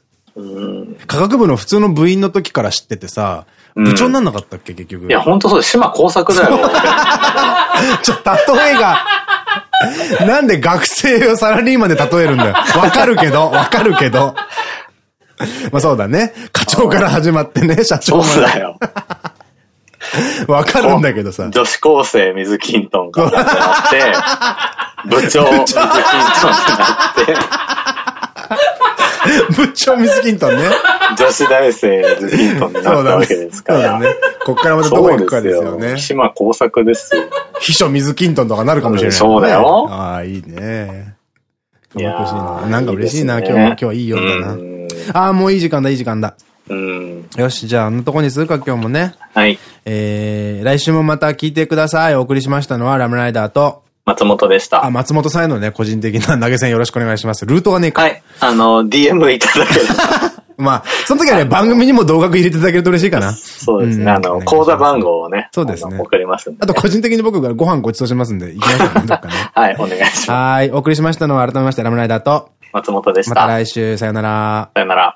科学部の普通の部員の時から知っててさ、部長になんなかったっけ、結局？いや、本当そう、島工作だよ。ちょ、例えが、なんで学生をサラリーマンで例えるんだよ。わかるけど、わかるけど。まあそうだね。課長から始まってね、社長そうだよ。わかるんだけどさ。女子高生水キントンから始まって、部長水キントンってなって、部長ミスキントンね。女子大生ミスキントンになったわけですから。そうだね。こっからまたどこ行くかですよね。島工作ですよ。秘書ミスキントンとかなるかもしれない。そうだよ。ああ、いいね。いやなんか嬉しいな、今日今日はいい夜だな。ああ、もういい時間だ、いい時間だ。うん。よし、じゃあ、あのとこにするか、今日もね。はい。えー、来週もまた聞いてください。お送りしましたのは、ラムライダーと、松本でした。あ、松本さんへのね、個人的な投げ銭よろしくお願いします。ルートがねえか。はい。あの、DM いただける。まあ、その時はね、番組にも動画入れていただけると嬉しいかな。そうですね。あの、口座番号をね。そうですね。送りますあと、個人的に僕がご飯ご馳走しますんで、行きましょうね、どっかね。はい、お願いします。はい。お送りしましたのは、改めまして、ラムライダーと、松本でした。また来週、さよなら。さよなら。